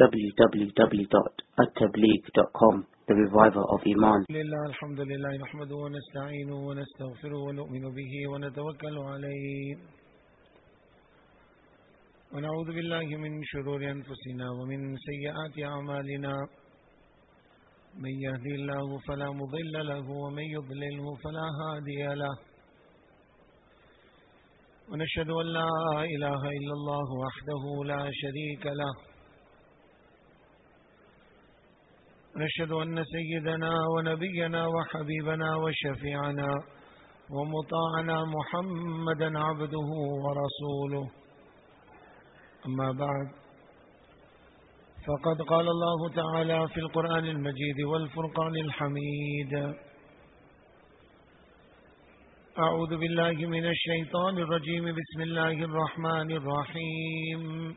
www.attableek.com The Reviver of Iman. لله الحمد لله نحمده ونستعينه ونستغفره ونؤمن به ونتوكل عليه ونعوذ بالله من شرور أنفسنا ومن سيئات أعمالنا من يهدي الله فلا مضل له ومن يضلله فلا هادي له ونشهد أن لا إله إلا الله وحده لا شريك له ونشهد أن سيدنا ونبينا وحبيبنا وشفيعنا ومطاعنا محمدا عبده ورسوله. أما بعد فقد قال الله تعالى في القرآن المجيد والفرقان الحميد. أعوذ بالله من الشيطان الرجيم. بسم الله الرحمن الرحيم.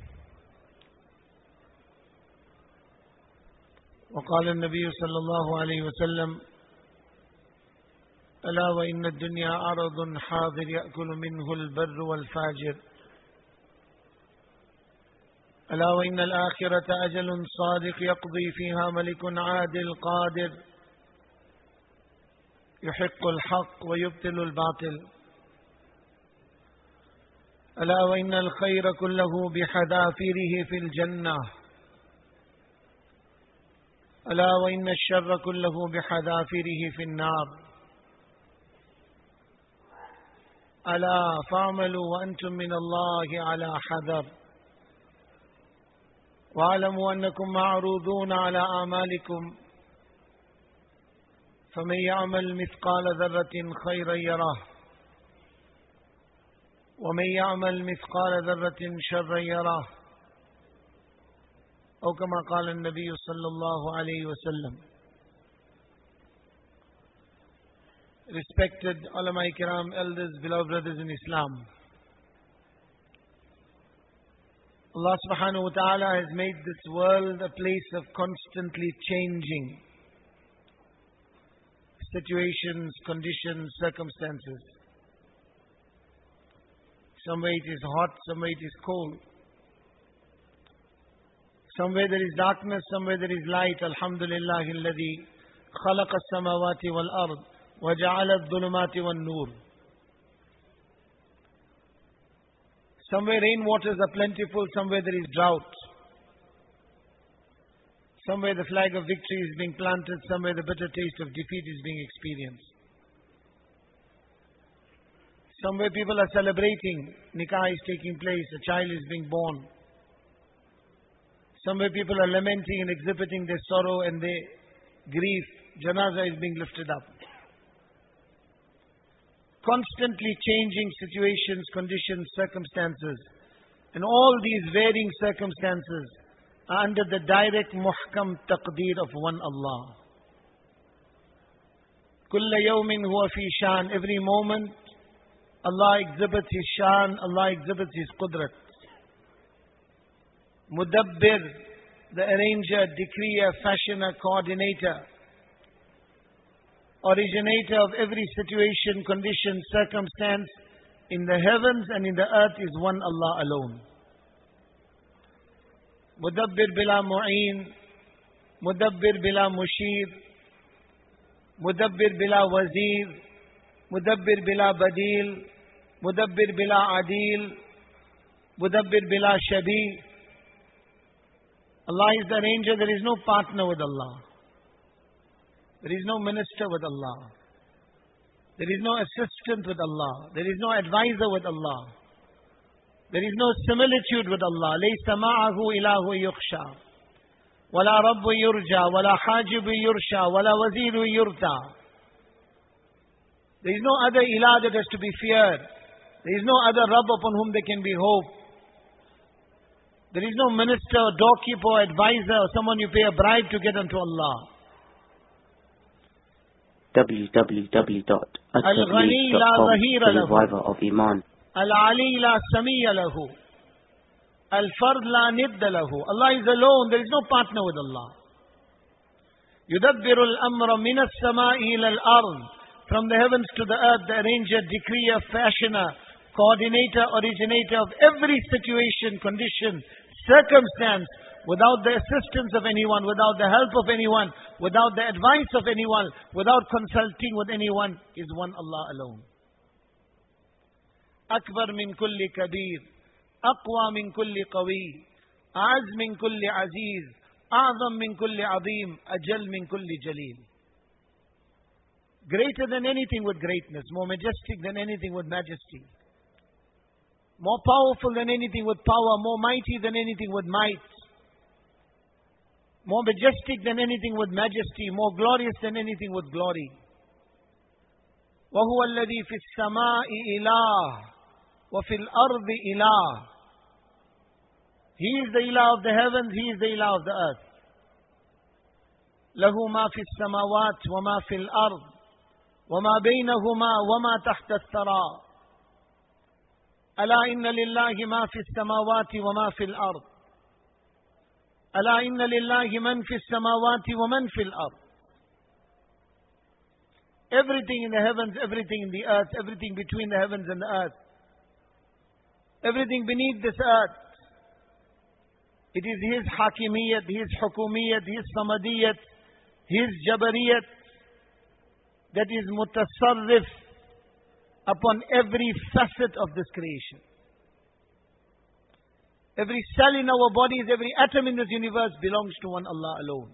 وقال النبي صلى الله عليه وسلم ألا وإن الدنيا عرض حاضر يأكل منه البر والفاجر. ألا وإن الآخرة أجل صادق يقضي فيها ملك عادل قادر. يحق الحق ويبطل الباطل. ألا وإن الخير كله بحذافيره في الجنة. ألا وإن الشر كله بحذافيره في النار. ألا فاعملوا وأنتم من الله على حذر. واعلموا أنكم معروضون على أعمالكم. فمن يعمل مثقال ذرة خيرا يراه ومن يعمل مثقال ذرة شرا يراه أو كما قال النبي صلى الله عليه وسلم Respected ulama kiram, elders, beloved brothers in Islam. Allah subhanahu wa ta'ala has made this world a place of constantly changing situations, conditions, circumstances. Somewhere it is hot, somewhere it is cold. Somewhere there is darkness, somewhere there is light. Alhamdulillah, الذي خلق السماوات والأرض وجعل الظلمات والنور. Somewhere rain waters are plentiful, somewhere there is drought. Somewhere the flag of victory is being planted, somewhere the bitter taste of defeat is being experienced. Somewhere people are celebrating, nikah is taking place, a child is being born. Somewhere people are lamenting and exhibiting their sorrow and their grief. Janaza is being lifted up. Constantly changing situations, conditions, circumstances. And all these varying circumstances are under the direct muhkam taqdeer of one Allah. Kulla yawmin huwa fi shan. Every moment Allah exhibits His shan, Allah exhibits His qudrat. Mudabbir, the arranger, decreer, fashioner, coordinator, originator of every situation, condition, circumstance in the heavens and in the earth is one Allah alone. Mudabbir bila mu'een, Mudabbir bila mushir, Mudabbir bila wazir, Mudabbir bila badil, Mudabbir bila adil, Mudabbir bila shabi. Allah is the arranger, there is no partner with Allah. There is no minister with Allah. There is no assistant with Allah. There is no advisor with Allah. There is no similitude with Allah. ليس معه إله يخشى ولا رب يرجى ولا حاجب يرشى ولا وزير يرتى There is no other ilah that has to be feared. There is no other Rabb upon whom they can be hoped. There is no minister, doorkeeper, advisor, or someone you pay a bribe to get unto Allah. www.attablig.com The reviver of Iman. Al-Ali la samiya lahu. Al-Fard la nidda lahu. Allah is alone. There is no partner with Allah. يدبر الأمر من السماء إلى الأرض. From the heavens to the earth, the arranger, decreer, fashioner, coordinator, originator of every situation, condition, circumstance, without the assistance of anyone, without the help of anyone, without the advice of anyone, without consulting with anyone, is one Allah alone. أكبر من كل كبير أقوى من كل قوي أعز من كل عزيز أعظم من كل عظيم أجل من كل جليل Greater than anything with greatness, more majestic than anything with majesty, More powerful than anything with power, more mighty than anything with might, more majestic than anything with majesty, more glorious than anything with glory. وهو الذي في السماء إله وفي الأرض إله He is the ilah of the heavens, He is the ilah of the earth. له ما في السماوات وما في الأرض وما بينهما وما تحت الثرى ألا إن لله ما في السماوات وما في الأرض ألا إن لله من في السماوات ومن في الأرض Everything in the heavens, everything in the earth, everything between the heavens and the earth, everything beneath this earth. It is His Hakimiyat, His Hukumiyat, His Samadiyat, His Jabariyat that is mutasarrif upon every facet of this creation. Every cell in our bodies, every atom in this universe belongs to one Allah alone.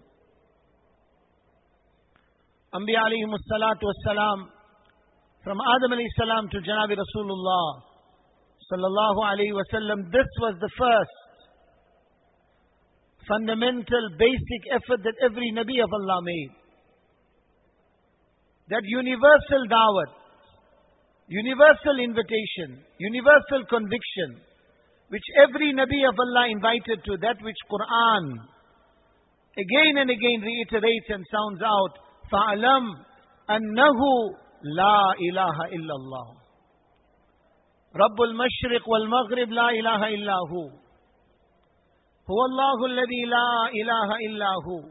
Anbiya alayhi salatu wassalam, from Adam alayhi salam to Janabi Rasulullah sallallahu alayhi wasallam, this was the first fundamental, basic effort that every Nabi of Allah made. That universal da'wat, universal invitation, universal conviction, which every Nabi of Allah invited to, that which Quran again and again reiterates and sounds out, فَعْلَمْ أَنَّهُ لَا إِلَهَ إِلَّا اللَّهُ رب المشرق والمغرب لا إله إلا هو هو الله الذي لا إله إلا هو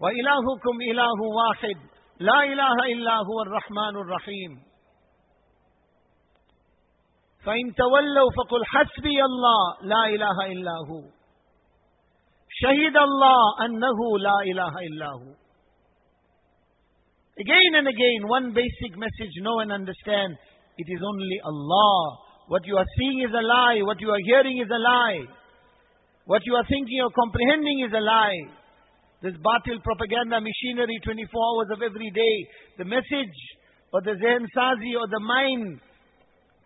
وإلهكم إله واحد لا إله إلا هو الرحمن الرحيم فإن تولوا فقل حسبي الله لا إله إلا هو شهد الله أنه لا إله إلا هو Again and again, one basic message know and understand it is only Allah. What you are seeing is a lie. What you are hearing is a lie. What you are thinking or comprehending is a lie. This batil propaganda machinery 24 hours of every day, the message or the zehn sazi or the mind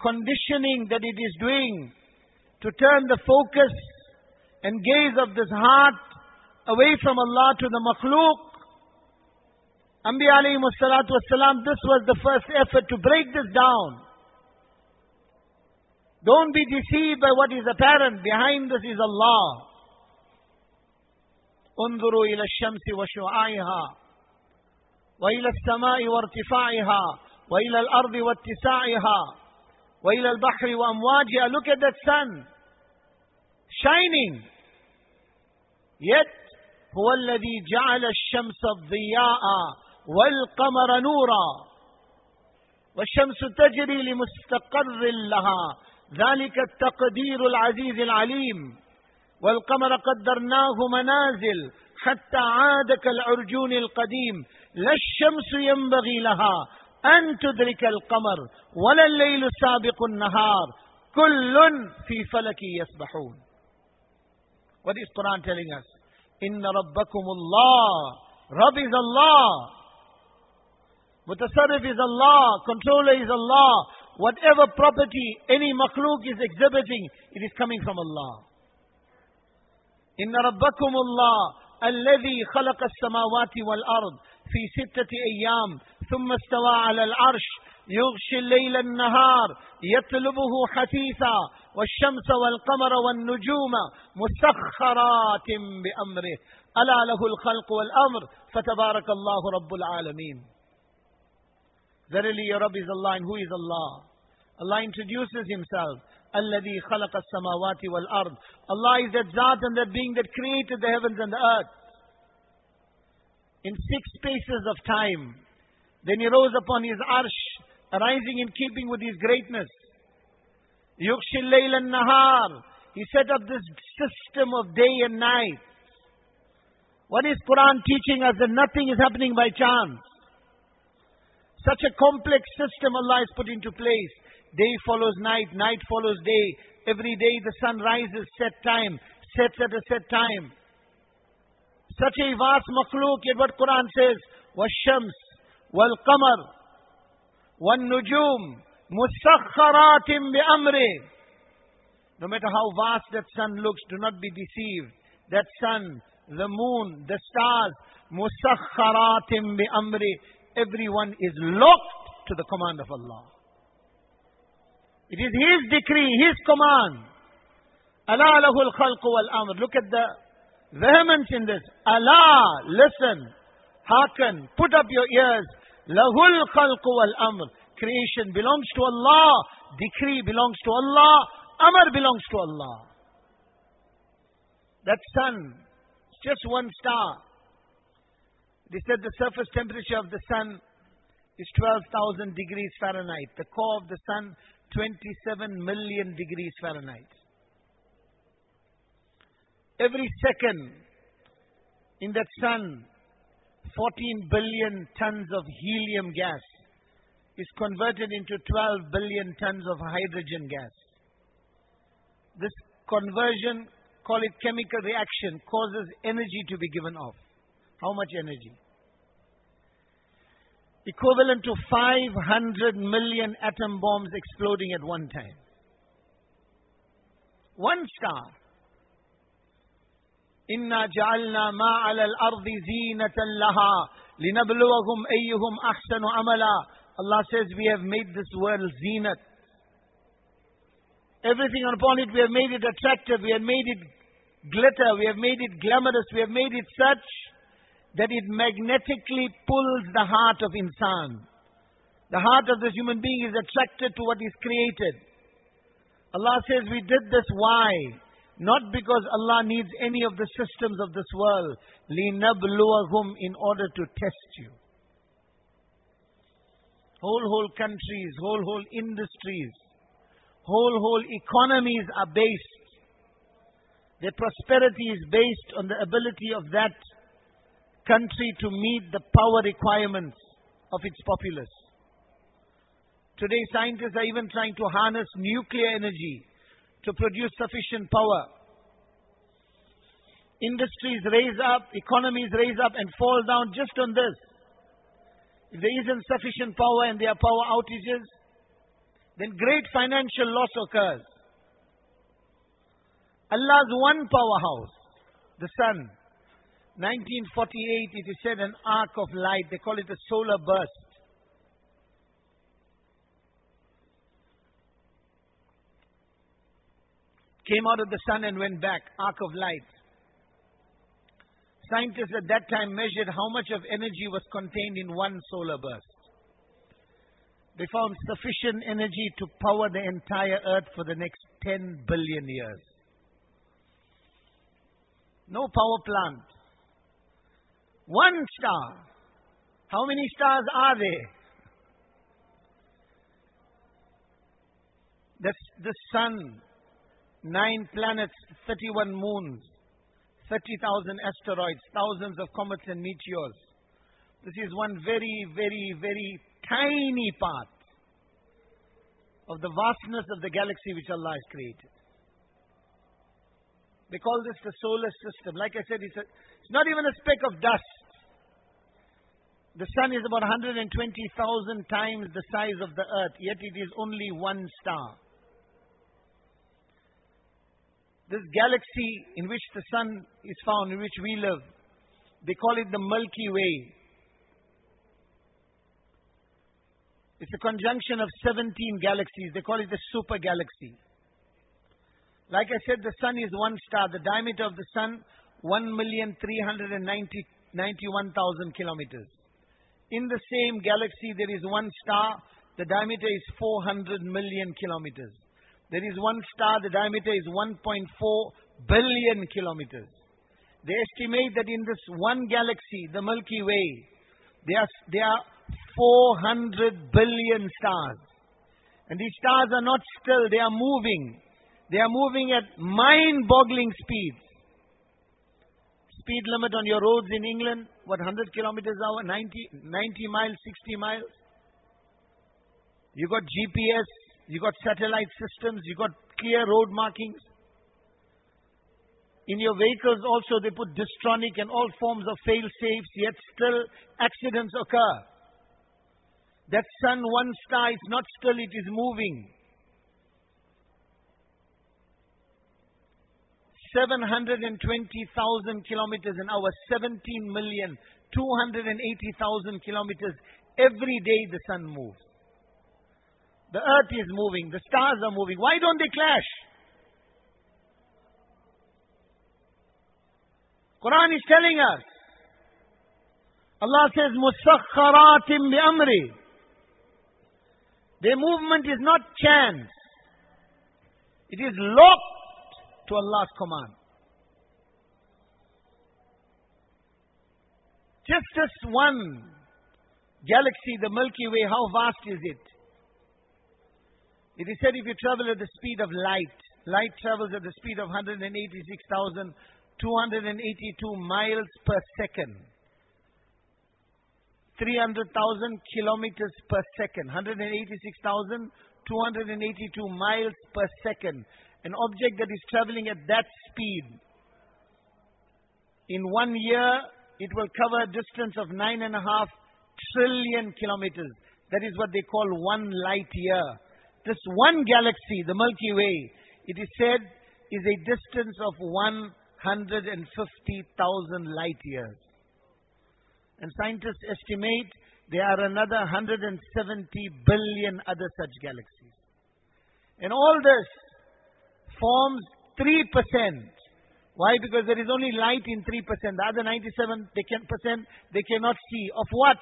conditioning that it is doing to turn the focus and gaze of this heart away from Allah to the makhluk. Anbiya alayhi salatu wasalam, this was the first effort to break this down. Don't be deceived by what is apparent. Behind this is Allah. انظروا إلى الشمس وشعاعها وإلى السماء وارتفاعها وإلى الأرض واتساعها وإلى البحر وأمواجها. Look at that sun shining. Yet هو الذي جعل الشمس ضياء والقمر نورا. والشمس تجري لمستقر لها. ذلك التقدير العزيز العليم. والقمر قدرناه منازل حتى عاد كالعرجون القديم لا الشمس ينبغي لها أن تدرك القمر ولا الليل سابق النهار. كل في فلك يسبحون. What is Quran telling us? إن ربكم الله رب is Allah متصرف is Allah controller is Allah. Whatever property any makhluk is exhibiting it is coming from Allah. إن ربكم الله الذي خلق السماوات والأرض في ستة أيام ثم استوى على العرش يغشي الليل النهار يطلبه حثيثا والشمس والقمر والنجوم مسخرات بأمره ألا له الخلق والأمر فتبارك الله رب العالمين Verily your Rabb is Allah and who is Allah? Allah introduces himself. الذي خلق السماوات والأرض. Allah is that Zat and that being that created the heavens and the earth. In six spaces of time. Then he rose upon his arsh, arising in keeping with his greatness. يغشي الليل النهار. He set up this system of day and night. What is Quran teaching us? That nothing is happening by chance. Such a complex system Allah has put into place. Day follows night, night follows day. Every day the sun rises, set time, sets at a set time. Such a vast makhluk, yet what Quran says, وَالشَّمْسِ وَالْقَمَرِ وَالنُّجُومِ مُسَخَّرَاتٍ بِأَمْرِهِ No matter how vast that sun looks, do not be deceived. That sun, the moon, the stars, مُسَخَّرَاتٍ بِأَمْرِهِ Everyone is locked to the command of Allah. It is His decree, His command. Allah lahul khalq wal amr. Look at the vehemence in this. Allah, listen, hearken, put up your ears. Lahul khalq wal amr. Creation belongs to Allah. Decree belongs to Allah. Amr belongs to Allah. That sun, it's just one star. They said the surface temperature of the sun is 12,000 degrees Fahrenheit. The core of the sun, 27 million degrees Fahrenheit. Every second in that sun, 14 billion tons of helium gas is converted into 12 billion tons of hydrogen gas. This conversion, call it chemical reaction, causes energy to be given off. How much energy? Equivalent to 500 million atom bombs exploding at one time. One star. إنا جعلنا ما على الأرض زينة لها لنبلوهم أيهم أحسن عملا Allah says we have made this world zenat. Everything upon it we have made it attractive, we have made it glitter, we have made it glamorous, we have made it such that it magnetically pulls the heart of insan. The heart of this human being is attracted to what is created. Allah says we did this why? Not because Allah needs any of the systems of this world. لِنَبْلُوَهُمْ in order to test you. Whole, whole countries, whole, whole industries, whole, whole economies are based. Their prosperity is based on the ability of that country to meet the power requirements of its populace. Today, scientists are even trying to harness nuclear energy to produce sufficient power. Industries raise up, economies raise up and fall down just on this. If there isn't sufficient power and there are power outages, then great financial loss occurs. Allah's one powerhouse, the sun. 1948, it is said, an arc of light. They call it a solar burst. Came out of the sun and went back, arc of light. Scientists at that time measured how much of energy was contained in one solar burst. They found sufficient energy to power the entire earth for the next 10 billion years. No power plant. One star. How many stars are there? The, the sun, nine planets, 31 moons, 30,000 asteroids, thousands of comets and meteors. This is one very, very, very tiny part of the vastness of the galaxy which Allah has created. They call this the solar system. Like I said, it's, a, it's not even a speck of dust. The sun is about 120,000 times the size of the earth, yet it is only one star. This galaxy in which the sun is found, in which we live, they call it the Milky Way. It's a conjunction of 17 galaxies. They call it the super galaxy. Like I said, the sun is one star. The diameter of the sun, 1,391,000 kilometers. In the same galaxy, there is one star. The diameter is 400 million kilometers. There is one star. The diameter is 1.4 billion kilometers. They estimate that in this one galaxy, the Milky Way, there are, there are 400 billion stars. And these stars are not still, they are moving. They are moving at mind boggling speeds. Speed limit on your roads in England, what, 100 kilometers hour, 90, 90 miles, 60 miles? You got GPS, you got satellite systems, you got clear road markings. In your vehicles also they put Distronic and all forms of fail safes, yet still accidents occur. That sun, one star, is not still, it is moving. 720,000 kilometers an hour, 17 million, 280,000 kilometers. Every day the sun moves. The earth is moving, the stars are moving. Why don't they clash? Quran is telling us. Allah says, Musakharatim bi amri. Their movement is not chance. It is locked to Allah's command. Just this one galaxy, the Milky Way, how vast is it? It is said if you travel at the speed of light, light travels at the speed of 186,282 miles per second. 300,000 kilometers per second. 186,282 miles per second an object that is traveling at that speed, in one year, it will cover a distance of nine and a half trillion kilometers. That is what they call one light year. This one galaxy, the Milky Way, it is said is a distance of 150,000 light years. And scientists estimate there are another 170 billion other such galaxies. And all this forms 3%. Why? Because there is only light in 3%. The other 97% they, can, percent, they cannot see. Of what?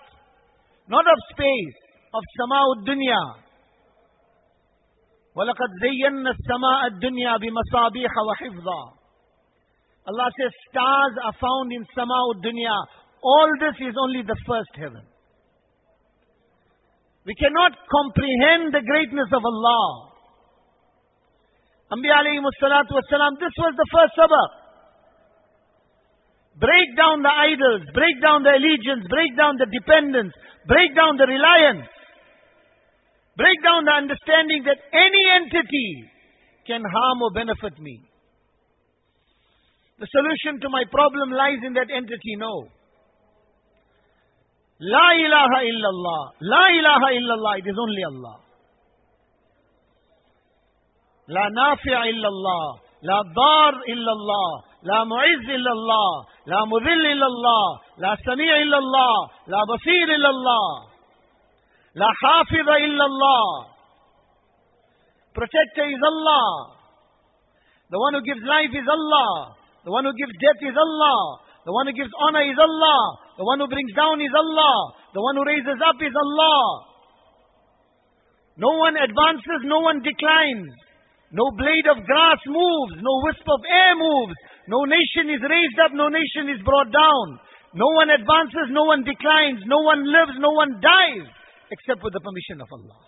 Not of space, of sama'ud dunya. وَلَقَدْ زَيَّنَّا السَّمَاءَ الدُّنْيَا بِمَصَابِيحَ وَحِفْظًا Allah says stars are found in sama'ud dunya. All this is only the first heaven. We cannot comprehend the greatness of Allah. Anbiya alayhi salatu this was the first sabaq. Break down the idols, break down the allegiance, break down the dependence, break down the reliance. Break down the understanding that any entity can harm or benefit me. The solution to my problem lies in that entity, no. La ilaha illallah. La ilaha illallah. It is only Allah. لا نافع إلا الله لا ضار إلا الله لا معز إلا الله لا مذل إلا الله لا سميع إلا الله لا بصير إلا الله لا حافظ إلا الله Protector is Allah. The one who gives life is Allah. The one who gives death is Allah. The one who gives honor is Allah. The one who brings down is Allah. The one who raises up is Allah. No one advances, no one declines. No blade of grass moves, no wisp of air moves, no nation is raised up, no nation is brought down. No one advances, no one declines, no one lives, no one dies, except with the permission of Allah.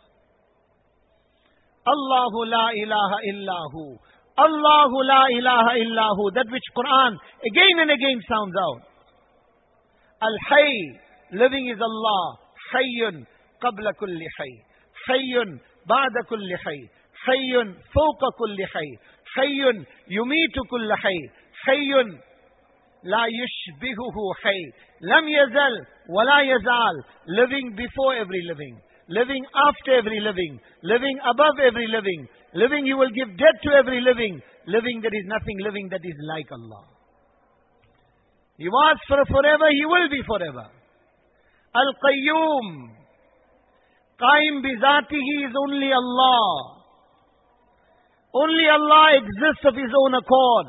Allahu la ilaha illahu. Allahu la ilaha illahu. That which Quran again and again sounds out. Al-Hayy, living is Allah. Hayyun qabla kulli hayy. Hayyun ba'da kulli. حي فوق كل حي حي يميت كل حي حي لا يشبهه حي لم يزل ولا يزال, living before every living, living after every living, living above every living, living He will give death to every living, living there is nothing living that is like Allah. He was for forever, He will be forever. Al-Qayyum. Qaim bizatihi is only Allah. Only Allah exists of His own accord.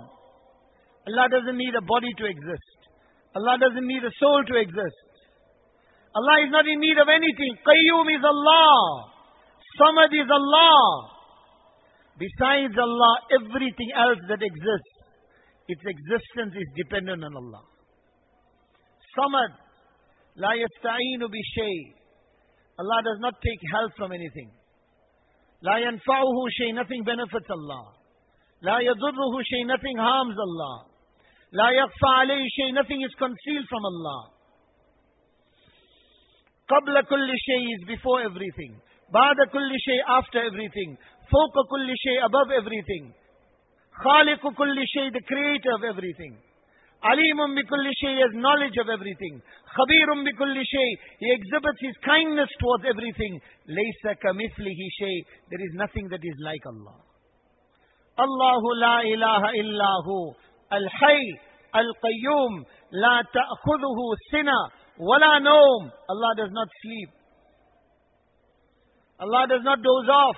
Allah doesn't need a body to exist. Allah doesn't need a soul to exist. Allah is not in need of anything. Qayyum is Allah. Samad is Allah. Besides Allah, everything else that exists, its existence is dependent on Allah. Samad, la yasta'inu bi shay. Allah does not take help from anything. La yanfa'uhu shay, nothing benefits Allah. La yadurruhu shay, nothing harms Allah. La yakhfa alayhi shay, nothing is concealed from Allah. Qabla kulli shay is before everything. Ba'da kulli shay after everything. Fawqa kulli shay above everything. Khaliqu kulli shay, the creator of everything. Alimun bi kulli shay has knowledge of everything. Khabirum bi kulli shay, he exhibits his kindness towards everything. Laysa kamithlihi shay, there is nothing that is like Allah. Allahu la ilaha illahu. Al-Hay, Al-Qayyum, La ta'khudhuhu sina, wala noam. Allah does not sleep. Allah does not doze off.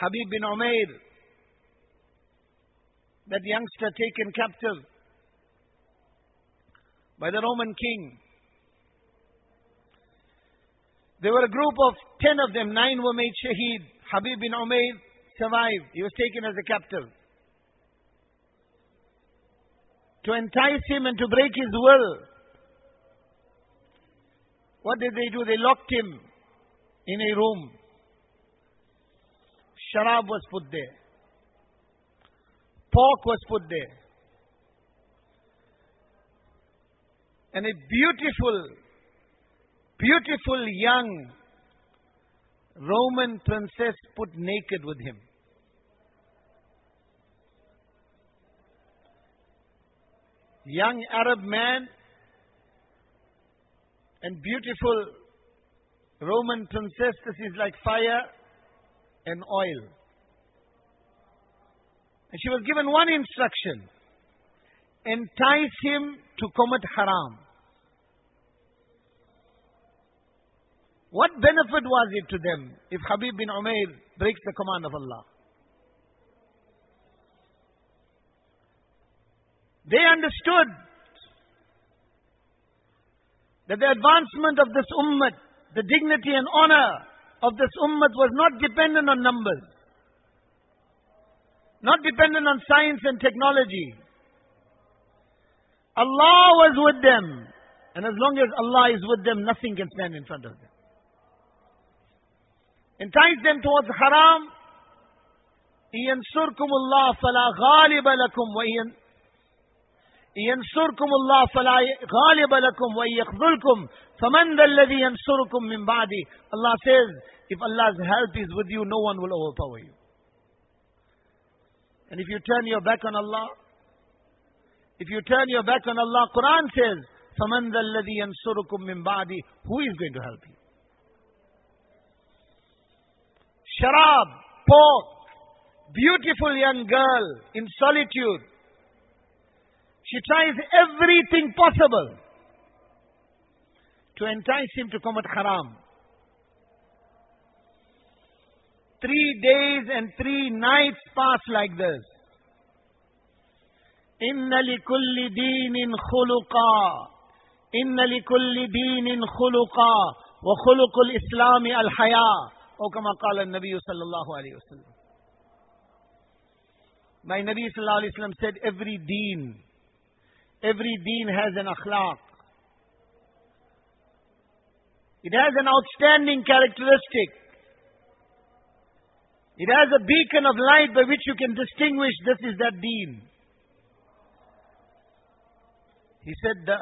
Habib bin Umair, that youngster taken captive by the Roman king. There were a group of ten of them, nine were made shaheed. Habib bin Umayr survived. He was taken as a captive. To entice him and to break his will, what did they do? They locked him in a room. Sharab was put there. Pork was put there. And a beautiful, beautiful young Roman princess put naked with him. Young Arab man and beautiful Roman princess, this is like fire and oil. And she was given one instruction entice him to commit haram. What benefit was it to them if Habib bin Umair breaks the command of Allah? They understood that the advancement of this ummah, the dignity and honor of this ummah was not dependent on numbers, not dependent on science and technology. Allah was with them. And as long as Allah is with them, nothing can stand in front of them entice them towards haram, ينصركم الله فلا غالب لكم وإن ينصركم الله فلا غالب لكم وإن يخذلكم فمن ذا الذي ينصركم من بعدي Allah says if Allah's help is with you no one will overpower you and if you turn your back on Allah if you turn your back on Allah Quran says فمن ذا الذي ينصركم من بعدي who is going to help you sharab, pork, beautiful young girl in solitude. She tries everything possible to entice him to commit haram. Three days and three nights pass like this. إن لكل دين خلقا إن لكل دين خلقا وخلق الإسلام الحياة or kama qala Nabi sallallahu alayhi wasallam. My Nabi sallallahu alayhi wasallam said every deen, every deen has an akhlaq. It has an outstanding characteristic. It has a beacon of light by which you can distinguish this is that deen. He said the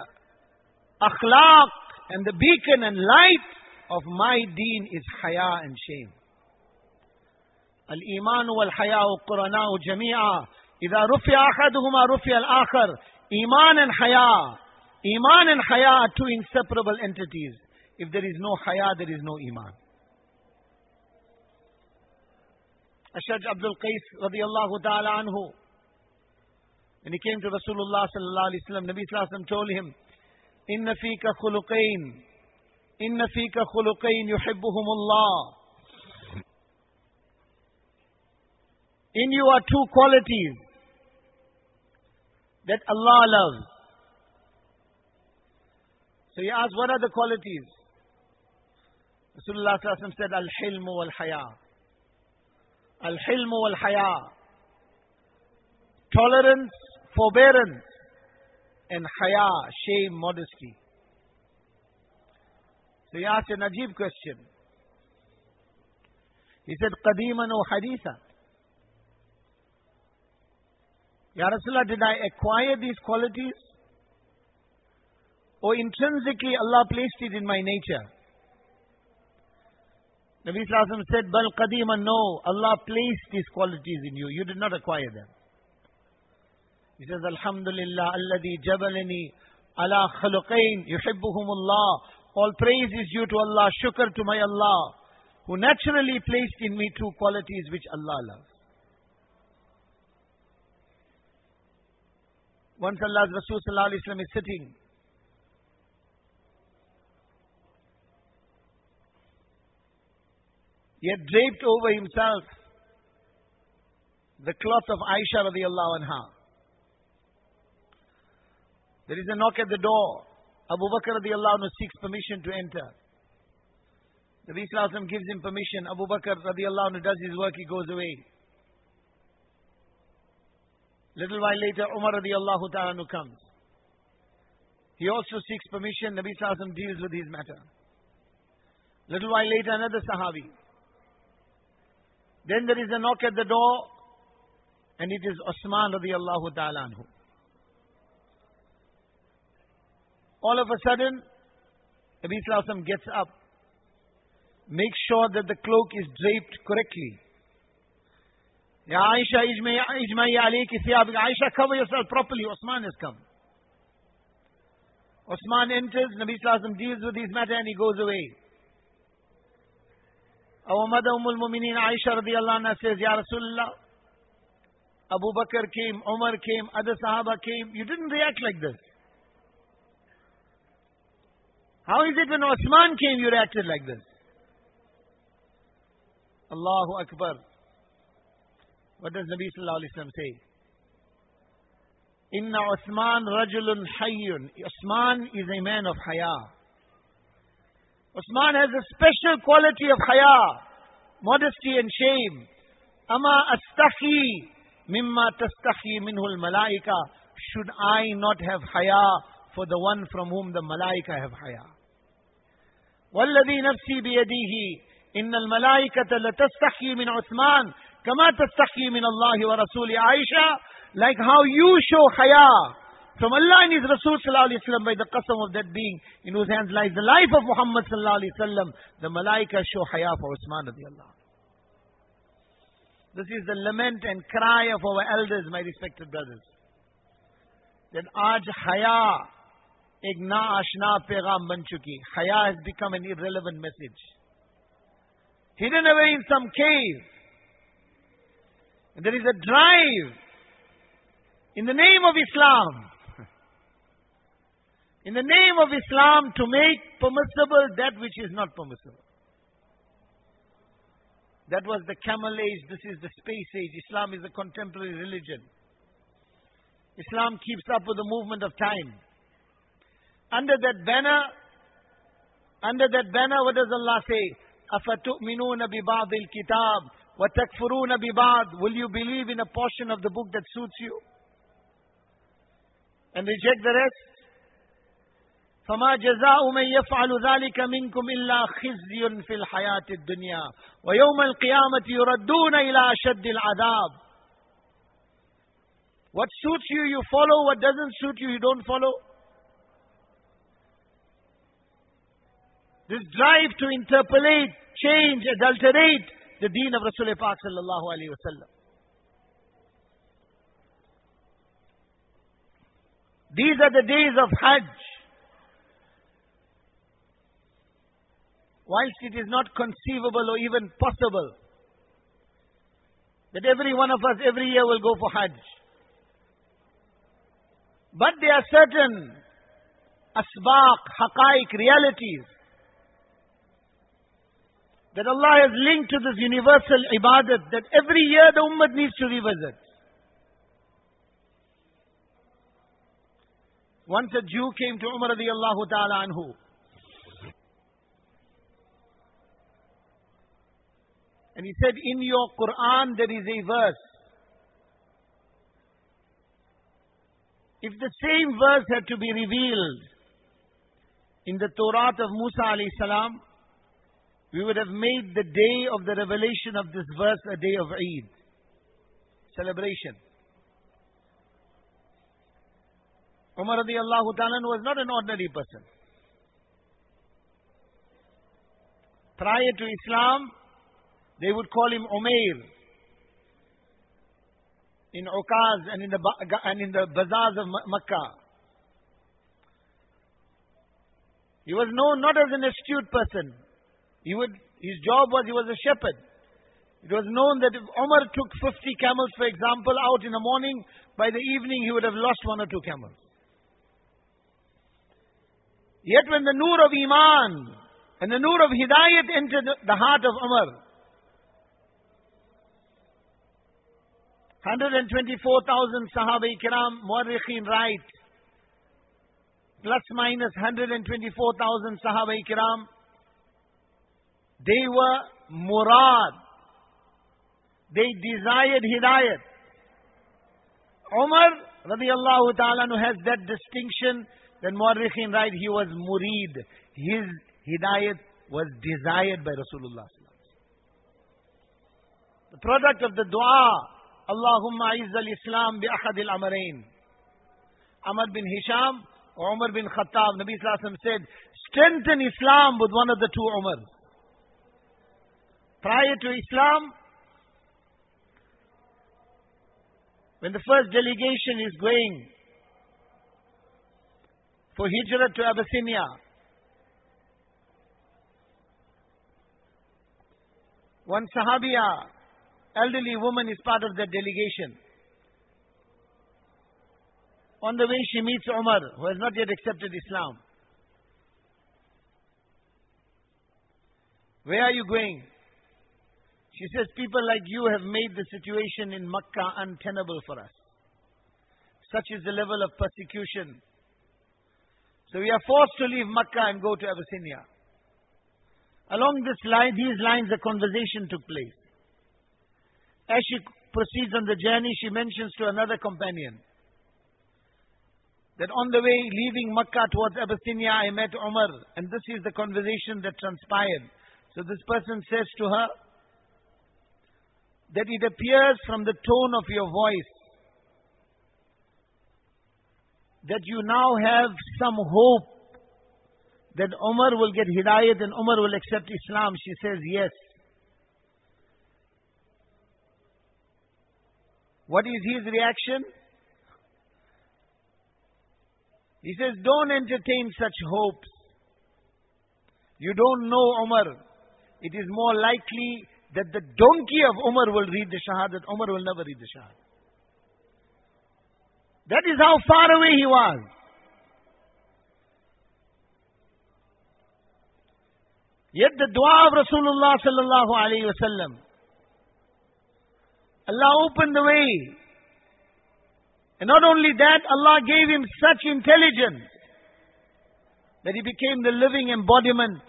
akhlaq and the beacon and light of my deen is haya and shame. Al-iman wal haya قرناء جميعا إذا رفع أحدهما رفع الآخر Iman and Haya. Iman and Haya are two inseparable entities. If there is no Haya, there is no Iman. Ashaj Abdul Qais radiallahu ta'ala anhu. When he came to Rasulullah sallallahu alayhi wa sallam, Nabi sallallahu alayhi wa sallam told him, Inna fika khuluqain. Inna fika khuluqain yuhibbuhum Allah. In you are two qualities that Allah loves. So he asked, what are the qualities? Rasulullah said, Al-hilmu wal-haya. Al-hilmu wal-haya. Tolerance, forbearance, and haya, shame, modesty. So he asked a Najib question. He said, Qadiman o haditha. Ya Rasulullah, did I acquire these qualities? Or intrinsically Allah placed it in my nature? Nabi Sallallahu said, Bal Qadima, no, Allah placed these qualities in you. You did not acquire them. He says, Alhamdulillah, alladhi jabalani ala khaluqain yuhibbuhumullah. All praise is due to Allah, shukr to my Allah, who naturally placed in me two qualities which Allah loves. Once Allah's Rasul Sallallahu is sitting. He had draped over himself the cloth of Aisha radiallahu anha. There is a knock at the door. Abu Bakr radiallahu anhu seeks permission to enter. Nabi Sallallahu gives him permission. Abu Bakr radiallahu anhu does his work, he goes away. Little while later, Umar radiallahu ta'ala comes. He also seeks permission. Nabi Sallallahu deals with his matter. Little while later, another Sahabi. Then there is a knock at the door, and it is Osman radiallahu ta'ala anhu. All of a sudden, Nabi Sallallahu gets up, makes sure that the cloak is draped correctly. Ya Aisha, ijma'i alayki thiyabik. Aisha, cover yourself properly. Osman has come. Osman enters, Nabi Sallallahu deals with his matter and he goes away. Ummul Mumineen Aisha radiallahu anha says, Ya Rasulullah, Abu Bakr came, Umar came, other Sahaba came. You didn't react like this. How is it when Osman came, you reacted like this? Allahu Akbar. What does Nabi Sallallahu Alaihi Wasallam say? Inna Uthman rajulun hayyun. Uthman is a man of haya. Uthman has a special quality of haya, modesty and shame. Ama astahi mimma tastahi minhul malaika. Should I not have haya for the one from whom the malaika have haya? والذي نفسي بيده إن الملائكة لتستحي من عثمان كما تستحي من الله ورسوله Aisha like how you show haya from Allah and His Rasul sallallahu alayhi wasallam by the qasam of that being in whose hands lies the life of Muhammad sallallahu alayhi wasallam. The malaika show haya for Usman Allah. This is the lament and cry of our elders, my respected brothers. That aaj haya ek na ashna pegham ban chuki. Haya has become an irrelevant message. Hidden away in some cave. And there is a drive in the name of Islam In the name of Islam to make permissible that which is not permissible. That was the camel age, this is the space age. Islam is a contemporary religion. Islam keeps up with the movement of time. Under that banner, under that banner, what does Allah say? أَفَتُؤْمِنُونَ بِبَعْضِ الْكِتَابِ وَتَكْفُرُونَ بِبَعْضِ Will you believe in a portion of the book that suits you? And reject the rest? فما جزاء من يفعل ذلك منكم إلا خزي في الحياة الدنيا ويوم القيامة يردون إلى أشد العذاب What suits you, you follow. What doesn't suit you, you don't follow. This drive to interpolate, change, adulterate the deen of Rasulullah sallallahu alayhi wasallam. These are the days of Hajj. Whilst it is not conceivable or even possible that every one of us every year will go for Hajj. But there are certain asbaq, haqaiq, realities that Allah has linked to this universal ibadat that every year the ummah needs to revisit. Once a Jew came to Umar radiallahu ta'ala anhu. And he said, in your Quran there is a verse. If the same verse had to be revealed in the Torah of Musa salam, we would have made the day of the revelation of this verse a day of Eid. Celebration. Umar radiallahu ta'ala was not an ordinary person. Prior to Islam, they would call him Umair. In Ukaz and in the, and in the bazaars of Makkah. He was known not as an astute person. He would, his job was he was a shepherd. It was known that if Umar took 50 camels, for example, out in the morning, by the evening he would have lost one or two camels. Yet when the nur of Iman and the nur of Hidayat entered the heart of Umar, 124,000 Sahaba Kiram, Muarrikhin write, plus minus 124,000 Sahaba Kiram, they were murad. They desired hidayat. Umar radiallahu ta'ala who has that distinction then Muarrikhin write, he was murid. His hidayat was desired by Rasulullah. The product of the dua, Allahumma izz al-Islam bi ahad al-amarain. Ahmad bin Hisham or Umar bin Khattab, Nabi Sallallahu Alaihi Wasallam said, strengthen Islam with one of the two Umars. Prior to Islam, when the first delegation is going for hijrah to Abyssinia. One Sahabiya, elderly woman, is part of that delegation. On the way, she meets Umar, who has not yet accepted Islam. Where are you going? She says, People like you have made the situation in Makkah untenable for us. Such is the level of persecution so we are forced to leave Makkah and go to Abyssinia. Along this line, these lines, a conversation took place. As she proceeds on the journey, she mentions to another companion that on the way leaving Makkah towards Abyssinia, I met Umar, and this is the conversation that transpired. So this person says to her that it appears from the tone of your voice that you now have some hope that Umar will get hidayat and Umar will accept Islam? She says, yes. What is his reaction? He says, don't entertain such hopes. You don't know Umar. It is more likely that the donkey of Umar will read the Shahadat. Umar will never read the Shahadat. That is how far away he was. Yet the dua of Rasulullah sallallahu alayhi wasallam, Allah opened the way. And not only that, Allah gave him such intelligence that he became the living embodiment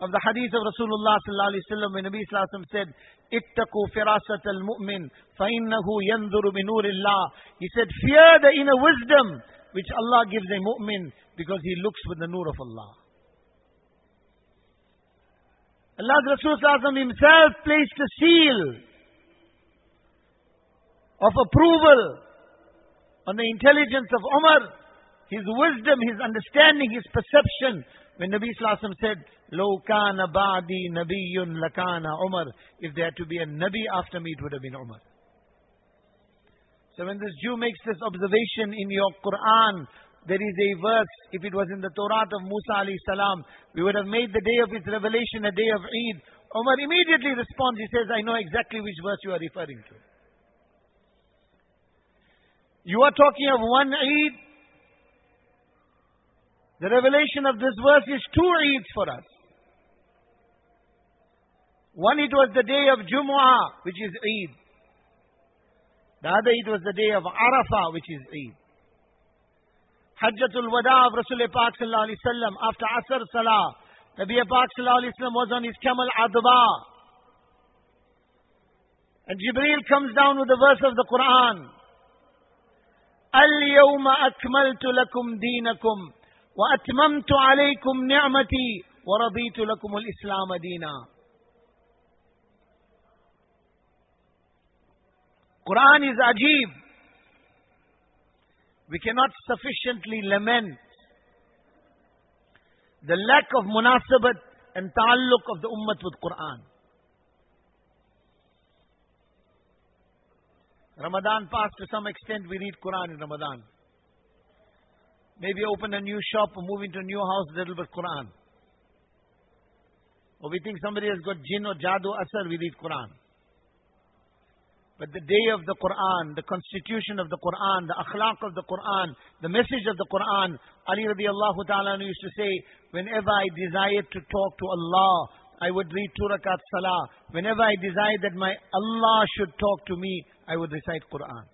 of the hadith of Rasulullah sallallahu alaihi wasallam when Nabi sallallahu alaihi wasallam said, "Ittaqu firasat al-mu'min, fa innahu yanzuru bi nurillah." He said, "Fear the inner wisdom which Allah gives a mu'min because he looks with the nur of Allah." Allah's Rasul sallallahu alaihi wasallam himself placed a seal of approval on the intelligence of Umar, his wisdom, his understanding, his perception when Nabi Sallallahu said, Lo kana ba'di nabiyyun lakana Umar. If there had to be a Nabi after me, it would have been Umar. So when this Jew makes this observation in your Quran, there is a verse, if it was in the Torah of Musa alayhi salam, we would have made the day of its revelation a day of Eid. Umar immediately responds, he says, I know exactly which verse you are referring to. You are talking of one Eid. The revelation of this verse is two Eids for us. One, it was the day of Jumu'ah, which is Eid. The other, it was the day of Arafah, which is Eid. Hajjatul Wada of Rasul Pak sallallahu alaihi wasallam after Asr Salah. Nabi Pak sallallahu alaihi wasallam was on his camel Adba. And Jibreel comes down with the verse of the Quran. اليوم أكملت لكم دينكم وأتممت عليكم نعمتي ورضيت لكم الإسلام دينا Quran is ajib. We cannot sufficiently lament the lack of munasabat and ta'alluq of the ummah with Quran. Ramadan passed to some extent, we read Quran in Ramadan. Maybe open a new shop or move into a new house, a little bit Quran. Or we think somebody has got jinn or jadoo asar, we read Quran. But the day of the Quran, the constitution of the Quran, the akhlaq of the Quran, the message of the Quran, Ali radiallahu ta'ala used to say, whenever I desired to talk to Allah, I would read two rakat salah. Whenever I desired that my Allah should talk to me, I would recite Quran.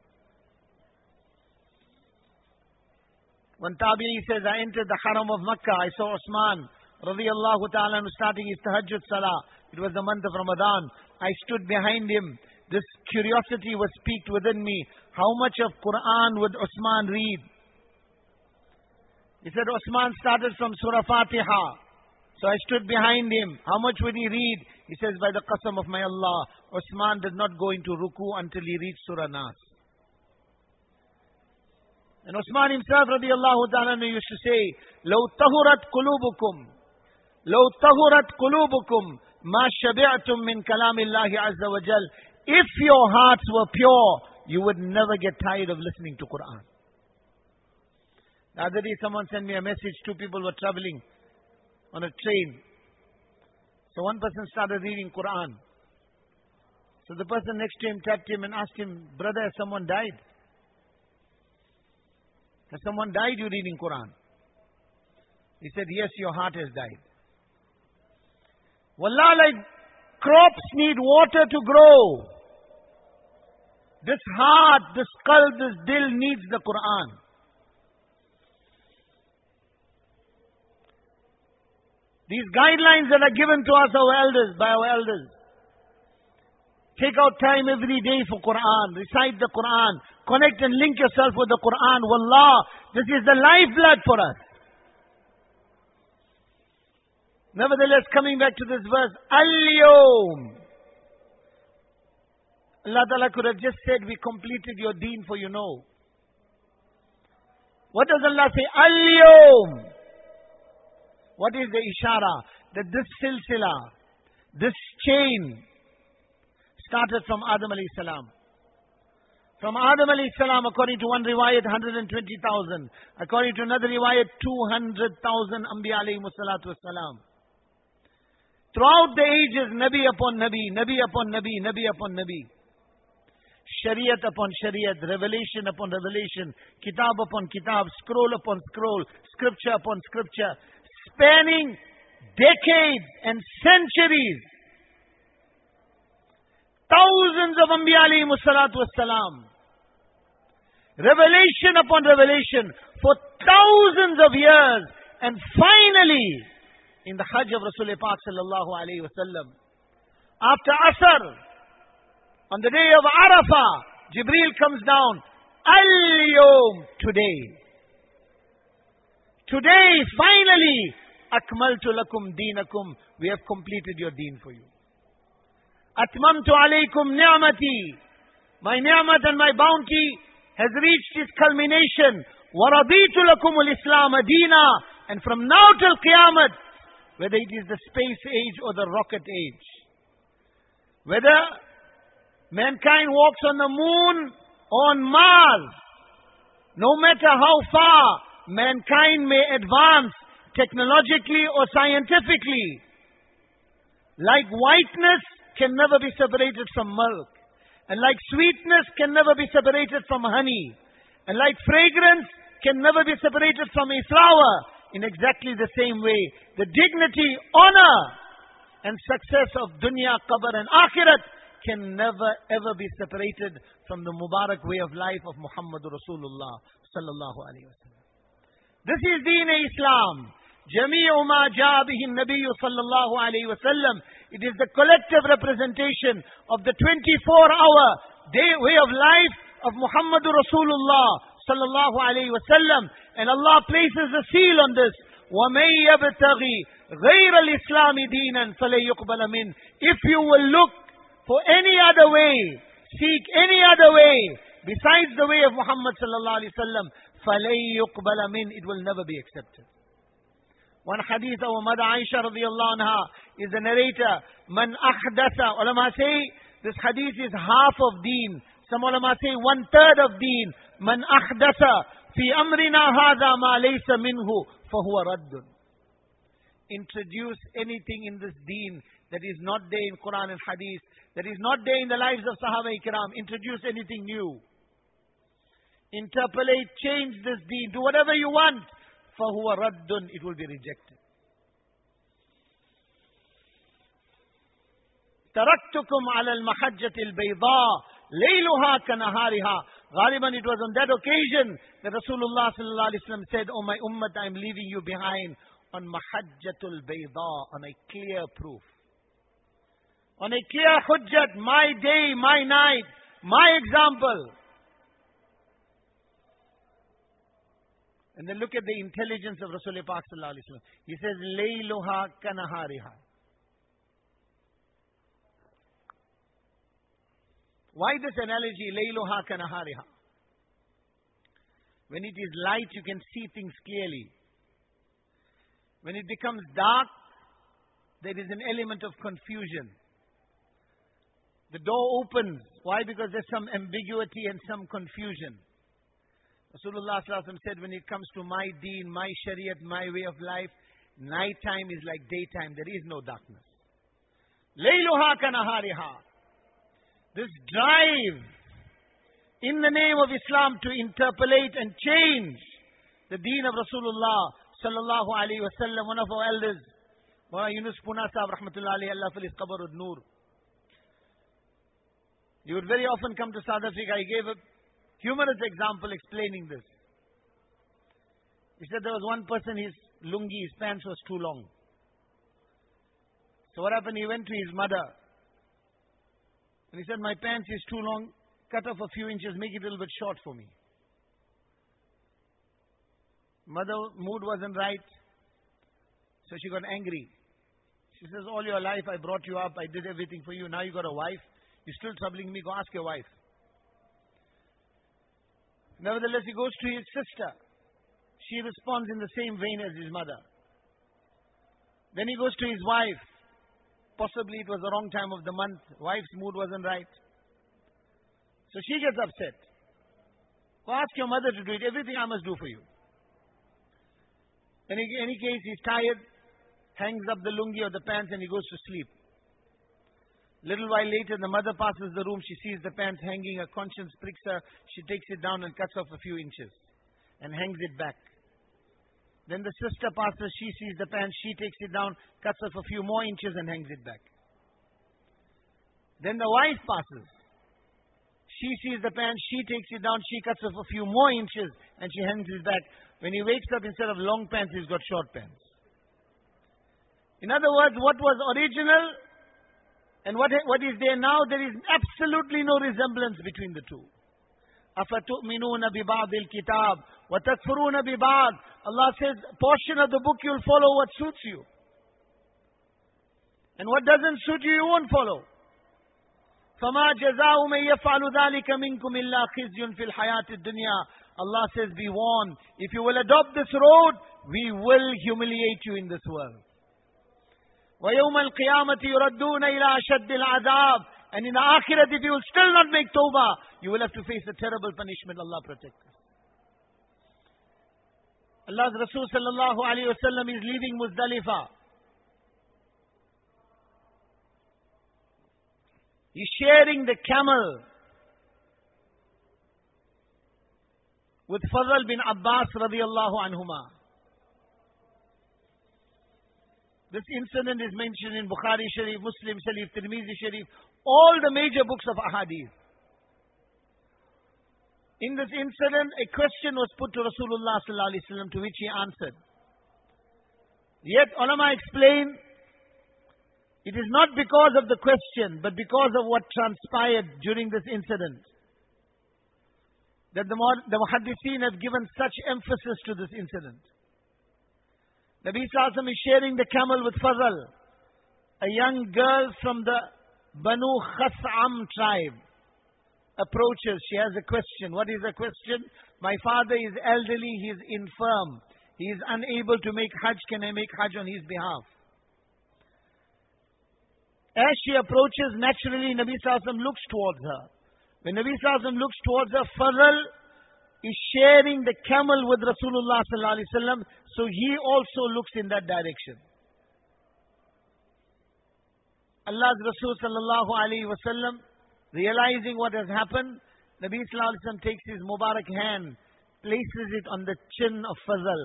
When Tabi'i says, I entered the haram of Makkah, I saw Osman radiallahu ta'ala starting his tahajjud salah. It was the month of Ramadan. I stood behind him. This curiosity was piqued within me. How much of Quran would Osman read? He said Osman started from Surah Fatiha. So I stood behind him. How much would he read? He says, by the qasam of my Allah, Osman did not go into ruku until he reached Surah Nas. And Osman himself, radiallahu ta'ala, used to say, لو طهرت قلوبكم لو طهرت قلوبكم ما شبعتم من كلام الله عز وجل if your hearts were pure, you would never get tired of listening to Quran. The other day someone sent me a message, two people were traveling on a train. So one person started reading Quran. So the person next to him tapped him and asked him, Brother, has someone died? Has someone died you reading Quran? He said, Yes, your heart has died. Wallah, like Crops need water to grow. This heart, this skull, this dill needs the Quran. These guidelines that are given to us our elders, by our elders. Take out time every day for Quran. Recite the Quran. Connect and link yourself with the Quran. Wallah, this is the lifeblood for us. Nevertheless, coming back to this verse, Al-Yawm. Allah Ta'ala could have just said, we completed your deen for you know. What does Allah say? Al-Yawm. What is the ishara? That this silsila, this chain, started from Adam alayhi salam. From Adam alayhi salam, according to one riwayat, 120,000. According to another riwayat, 200,000 Anbiya alayhi salatu salam. Throughout the ages, Nabi upon Nabi, Nabi upon Nabi, Nabi upon Nabi. Shariat upon Shariat, revelation upon revelation, kitab upon kitab, scroll upon scroll, scripture upon scripture, spanning decades and centuries. Thousands of Anbiya alayhi salatu wassalam. Revelation upon revelation for thousands of years. And finally, in the Hajj of Rasulullah sallallahu alayhi wasallam. After Asr, on the day of Arafah, Jibreel comes down. Al-Yawm, today. Today, finally, Akmaltu lakum deenakum. We have completed your deen for you. Atmamtu alaykum ni'mati. My ni'mat and my bounty has reached its culmination. وَرَضِيتُ لَكُمُ الْإِسْلَامَ دِينًا And from now till Qiyamah, whether it is the space age or the rocket age, whether mankind walks on the moon or on Mars, no matter how far mankind may advance technologically or scientifically. Like whiteness can never be separated from milk. And like sweetness can never be separated from honey. And like fragrance can never be separated from a flower. In exactly the same way, the dignity, honor, and success of dunya, qabr, and akhirat can never ever be separated from the Mubarak way of life of Muhammad Rasulullah sallallahu alayhi wasallam. This is Deen Islam. جميع ما جاء به النبي صلى الله عليه وسلم it is the collective representation of the 24-hour day, way of life of Muhammad Rasulullah sallallahu alayhi wasallam. And Allah places a seal on this. وَمَن يَبْتَغِي غَيْرَ الْإِسْلَامِ دِينًا فَلَن يُقْبَلَ مِنْ If you will look for any other way, seek any other way, besides the way of Muhammad sallallahu alayhi wasallam, فَلَن يُقْبَلَ مِنْ It will never be accepted. One hadith of Mother Aisha radiallahu anha is the narrator. Man ahdasa. Ulama say this hadith is half of deen. Some ulama say one third of deen. Man ahdasa fi amrina hadha ma laysa minhu fahuwa raddun. Introduce anything in this deen that is not there in Quran and Hadith, that is not there in the lives of Sahaba Ikram. Introduce anything new. Interpolate, change this deen, do whatever you want. فَهُوَ رَدٌّ It will be rejected. تركتكم على المحجة البيضاء ليلها كنهارها غالبا it was on that occasion that Rasulullah sallallahu alaihi wasallam said, Oh my ummah, I am leaving you behind on mahajjatul bayda, on a clear proof. On a clear hujjat, my day, my night, my example. And then look at the intelligence of Rasulullah Pak sallallahu. He says, "Layluha kanahariha." Why this analogy, "Layluha kanahariha"? When it is light, you can see things clearly. When it becomes dark, there is an element of confusion. The door opens. Why? Because there's some ambiguity and some confusion. Rasulullah said, when it comes to my deen, my shariat, my way of life, night time is like daytime. There is no darkness. Layluha kanahariha. This drive in the name of Islam to interpolate and change the deen of Rasulullah sallallahu alayhi wasallam, one of our elders, Mawlana Yunus Puna rahmatullah alayhi, Allah fil qabr nur. He would very often come to South Africa. He gave a humorous example explaining this. He said there was one person, his lungi, his pants was too long. So what happened? He went to his mother. And he said, My pants is too long. Cut off a few inches, make it a little bit short for me. Mother mood wasn't right. So she got angry. She says, All your life I brought you up, I did everything for you. Now you got a wife. You're still troubling me. Go ask your wife. Nevertheless, he goes to his sister. She responds in the same vein as his mother. Then he goes to his wife. Possibly it was the wrong time of the month. Wife's mood wasn't right. So she gets upset. Go ask your mother to do it. Everything I must do for you. In any case, he's tired, hangs up the lungi or the pants, and he goes to sleep. Little while later, the mother passes the room. She sees the pants hanging. Her conscience pricks her. She takes it down and cuts off a few inches and hangs it back. Then the sister passes. She sees the pants. She takes it down, cuts off a few more inches and hangs it back. Then the wife passes. She sees the pants. She takes it down. She cuts off a few more inches and she hangs it back. When he wakes up, instead of long pants, he's got short pants. In other words, what was original and what, what is there now? There is absolutely no resemblance between the two. أَفَتُؤْمِنُونَ بِبَعْضِ الْكِتَابِ وَتَكْفُرُونَ بِبَعْضِ Allah says, portion of the book you'll follow what suits you. And what doesn't suit you, you won't follow. فَمَا جَزَاءُ مَن يَفْعَلُ ذَلِكَ مِنكُمْ إِلَّا خِزْيٌ فِي الْحَيَاةِ الدُّنْيَا Allah says, be warned. If you will adopt this road, we will humiliate you in this world. وَيَوْمَ الْقِيَامَةِ يُرَدُّونَ إِلَىٰ أَشَدِّ الْعَذَابِ And in the akhirat, if you will still not make tawbah, you will have to face a terrible punishment. Allah protect us. Allah's Rasul sallallahu alayhi wasallam is leaving Muzdalifah. He's sharing the camel with Fadl bin Abbas radiallahu anhuma. This incident is mentioned in Bukhari Sharif, Muslim Sharif, Tirmizi Sharif, all the major books of Ahadith. In this incident, a question was put to Rasulullah to which he answered. Yet ulama explain, it is not because of the question, but because of what transpired during this incident. That the, the muhaddithin have given such emphasis to this incident. Nabi Sallallahu is sharing the camel with Fazal, a young girl from the Banu Khas'am tribe. Approaches, she has a question. What is the question? My father is elderly, he is infirm. He is unable to make Hajj. Can I make Hajj on his behalf? As she approaches, naturally Nabi Sallallahu looks towards her. When Nabi Sallallahu looks towards her, Fazal is sharing the camel with Rasulullah sallallahu so he also looks in that direction. Allah's Rasul sallallahu alaihi wasallam, realizing what has happened, Nabi sallallahu takes his Mubarak hand, places it on the chin of Fazal,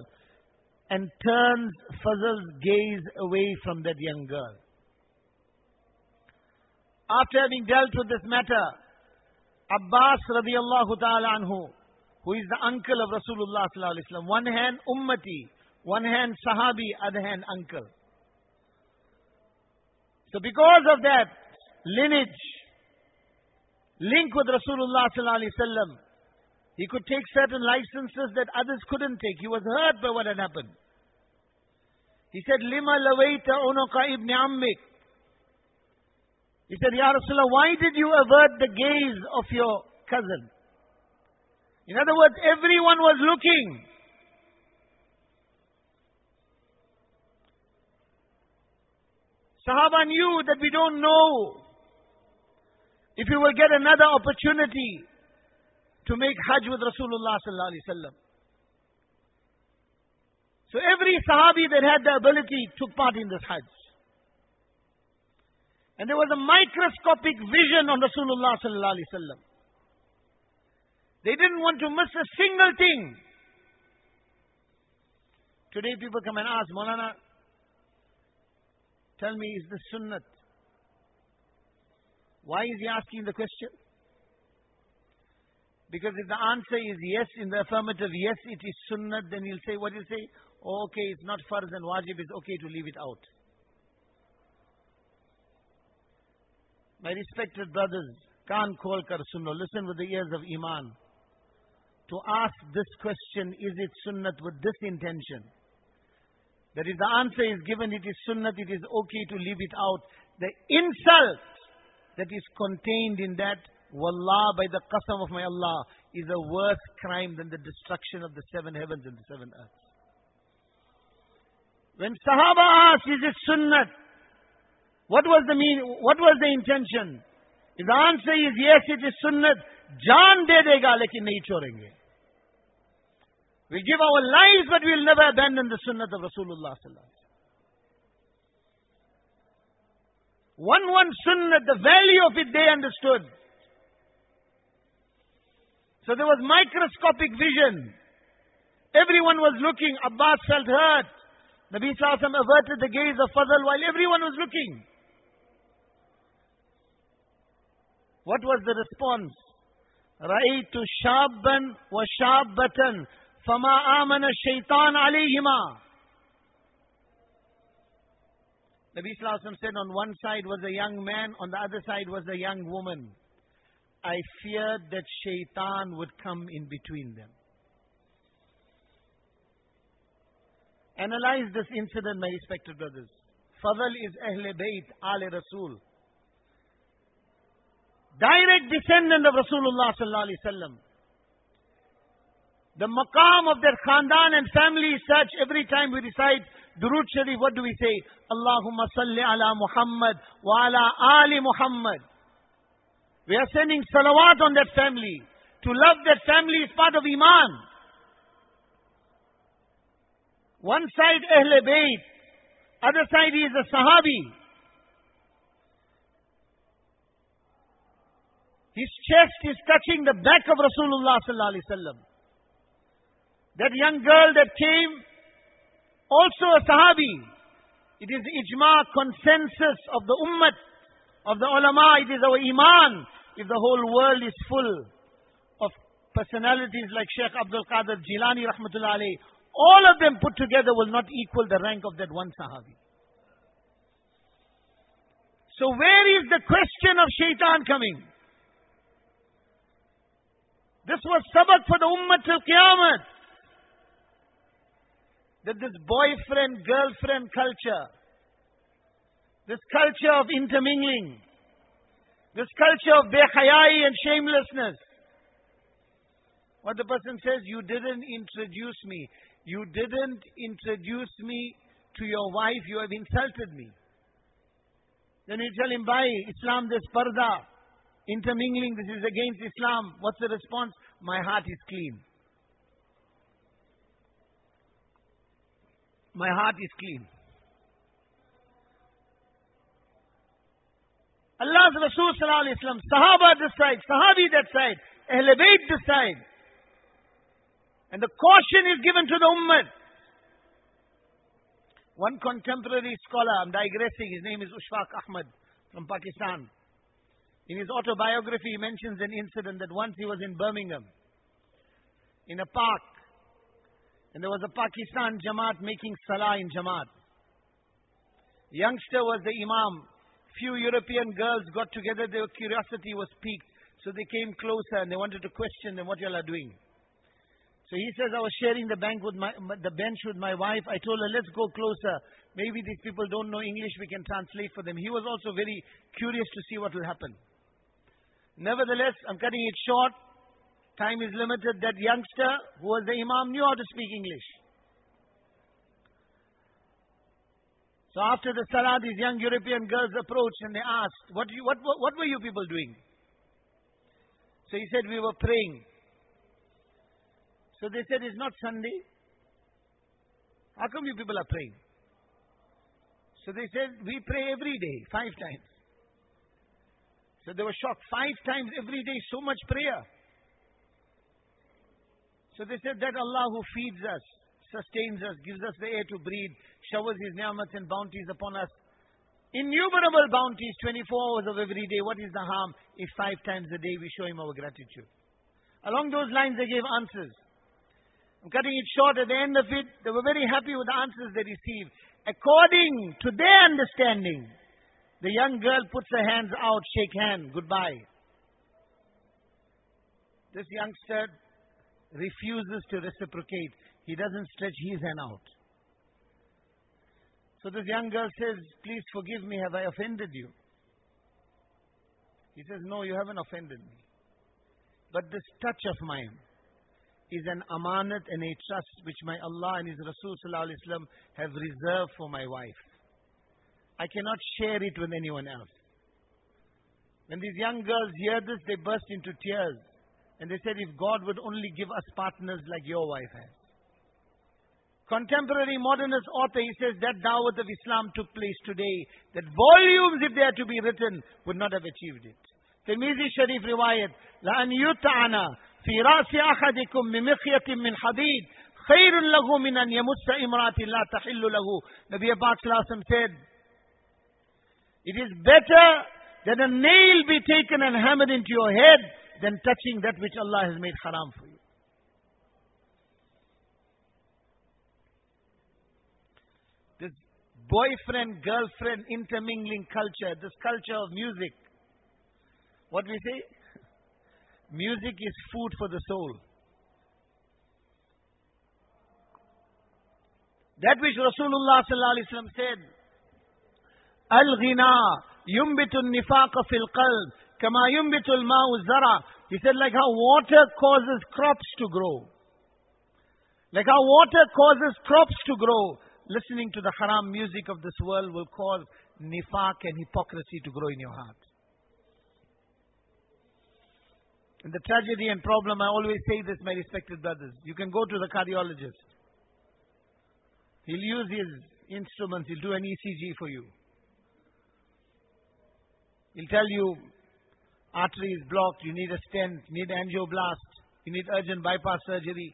and turns Fazal's gaze away from that young girl. After having dealt with this matter, Abbas radiallahu ta'ala anhu, who is the uncle of Rasulullah sallallahu One hand ummati, one hand sahabi, other hand uncle. So because of that lineage, link with Rasulullah he could take certain licenses that others couldn't take. He was hurt by what had happened. He said, Lima lawaita unuqa ibn ammik. He said, Ya Rasulullah, why did you avert the gaze of your cousin? In other words, everyone was looking. Sahaba knew that we don't know if we will get another opportunity to make Hajj with Rasulullah sallallahu alaihi wasallam. So every Sahabi that had the ability took part in this Hajj. And there was a microscopic vision on Rasulullah sallallahu alaihi wasallam. They didn't want to miss a single thing. Today people come and ask, Molana, tell me, is this sunnat? Why is he asking the question? Because if the answer is yes, in the affirmative, yes, it is sunnat, then he'll say, what he'll say? Oh, okay, it's not farz and wajib, it's okay to leave it out. My respected brothers, Khan Kholkar Sunno, listen with the ears of Iman to ask this question, is it sunnat with this intention? That if the answer is given, it is sunnat, it is okay to leave it out. The insult that is contained in that, wallah, by the qasam of my Allah, is a worse crime than the destruction of the seven heavens and the seven earths. When Sahaba asked, is it sunnat? What was the mean, what was the intention? If the answer is yes, it is sunnat, jaan de dega, lekin nahi chorenge. We give our lives, but we will never abandon the sunnah of Rasulullah One one sunnah, the value of it they understood. So there was microscopic vision. Everyone was looking. Abbas felt hurt. Nabi Sallallahu averted the gaze of Fadl while everyone was looking. What was the response? رأيت شابا وشابة فما آمن الشيطان عليهما Nabi Sallallahu said on one side was a young man, on the other side was a young woman. I feared that shaitan would come in between them. Analyze this incident, my respected brothers. Fadl is Ahle Bayt, Ale Rasul direct descendant of Rasulullah sallallahu alaihi wasallam. The maqam of their khandan and family is such every time we recite Durood Sharif, what do we say? Allahumma salli ala Muhammad wa ala ali Muhammad. We are sending salawat on that family. To love that family is part of Iman. One side Ahle Bayt, other side he is a Sahabi. His chest is touching the back of Rasulullah sallallahu alaihi wasallam. That young girl that came, also a Sahabi. It is ijma, consensus of the ummah, of the ulama. It is our iman. If the whole world is full of personalities like Sheikh Abdul Qadir Jilani rahmatullah alayhi, all of them put together will not equal the rank of that one Sahabi. So where is the question of shaitan coming? This was sabak for the ummah till Qiyamah. That this boyfriend, girlfriend culture, this culture of intermingling, this culture of bekhayai and shamelessness. What the person says, you didn't introduce me. You didn't introduce me to your wife, you have insulted me. Then you tell him, by Islam, this parda, intermingling, this is against Islam. What's the response? My heart is clean. My heart is clean. Allah's Rasul Sallallahu Alaihi Wasallam, Sahaba side, Sahabi that side, Ahl Bayt side. And the caution is given to the Ummah. One contemporary scholar, I'm digressing, his name is Ashfaq Ahmad from Pakistan. In his autobiography, he mentions an incident that once he was in Birmingham, in a park, and there was a Pakistan Jamaat making salah in Jamaat. Youngster was the Imam. Few European girls got together, their curiosity was piqued. So they came closer and they wanted to question them what y'all are doing. So he says, I was sharing the bank with my, the bench with my wife. I told her, let's go closer. Maybe these people don't know English. We can translate for them. He was also very curious to see what will happen. Nevertheless, I'm cutting it short. Time is limited. That youngster who was the Imam knew how to speak English. So after the Salah, these young European girls approached and they asked, what, you, what, what, what were you people doing? So he said, we were praying. So they said, it's not Sunday. How come you people are praying? So they said, we pray every day, five times. So they were shocked. Five times every day, so much prayer. So they said that Allah who feeds us, sustains us, gives us the air to breathe, showers His ni'mats and bounties upon us. Innumerable bounties, 24 hours of every day. What is the harm if five times a day we show Him our gratitude? Along those lines, they gave answers. I'm cutting it short. At the end of it, they were very happy with the answers they received. According to their understanding, the young girl puts her hands out, shake hand, goodbye. This youngster refuses to reciprocate. He doesn't stretch his hand out. So this young girl says, Please forgive me, have I offended you? He says, No, you haven't offended me. But this touch of mine is an amanat and a trust which my Allah and His Rasul have reserved for my wife. I cannot share it with anyone else. When these young girls hear this, they burst into tears. And they said, if God would only give us partners like your wife has. Contemporary modernist author, he says that dawah of Islam took place today, that volumes, if they are to be written, would not have achieved it. Tirmizi Sharif riwayat, لأن يطعن في رأس أحدكم بمخية من حديد خير له من أن يمس امرأة لا تحل له. Nabi Pak said, it is better that a nail be taken and hammered into your head than touching that which Allah has made haram for you. This boyfriend girlfriend intermingling culture, this culture of music. What we say? Music is food for the soul. That which Rasulullah said, Al-ghina yumbitu nifaqa fil qalb Kama yumbitul ma'u zara. He said like how water causes crops to grow. Like how water causes crops to grow. Listening to the haram music of this world will cause nifaq and hypocrisy to grow in your heart. And the tragedy and problem, I always say this, my respected brothers. You can go to the cardiologist. He'll use his instruments, he'll do an ECG for you. He'll tell you artery is blocked, you need a stent, you need angioplasty, you need urgent bypass surgery,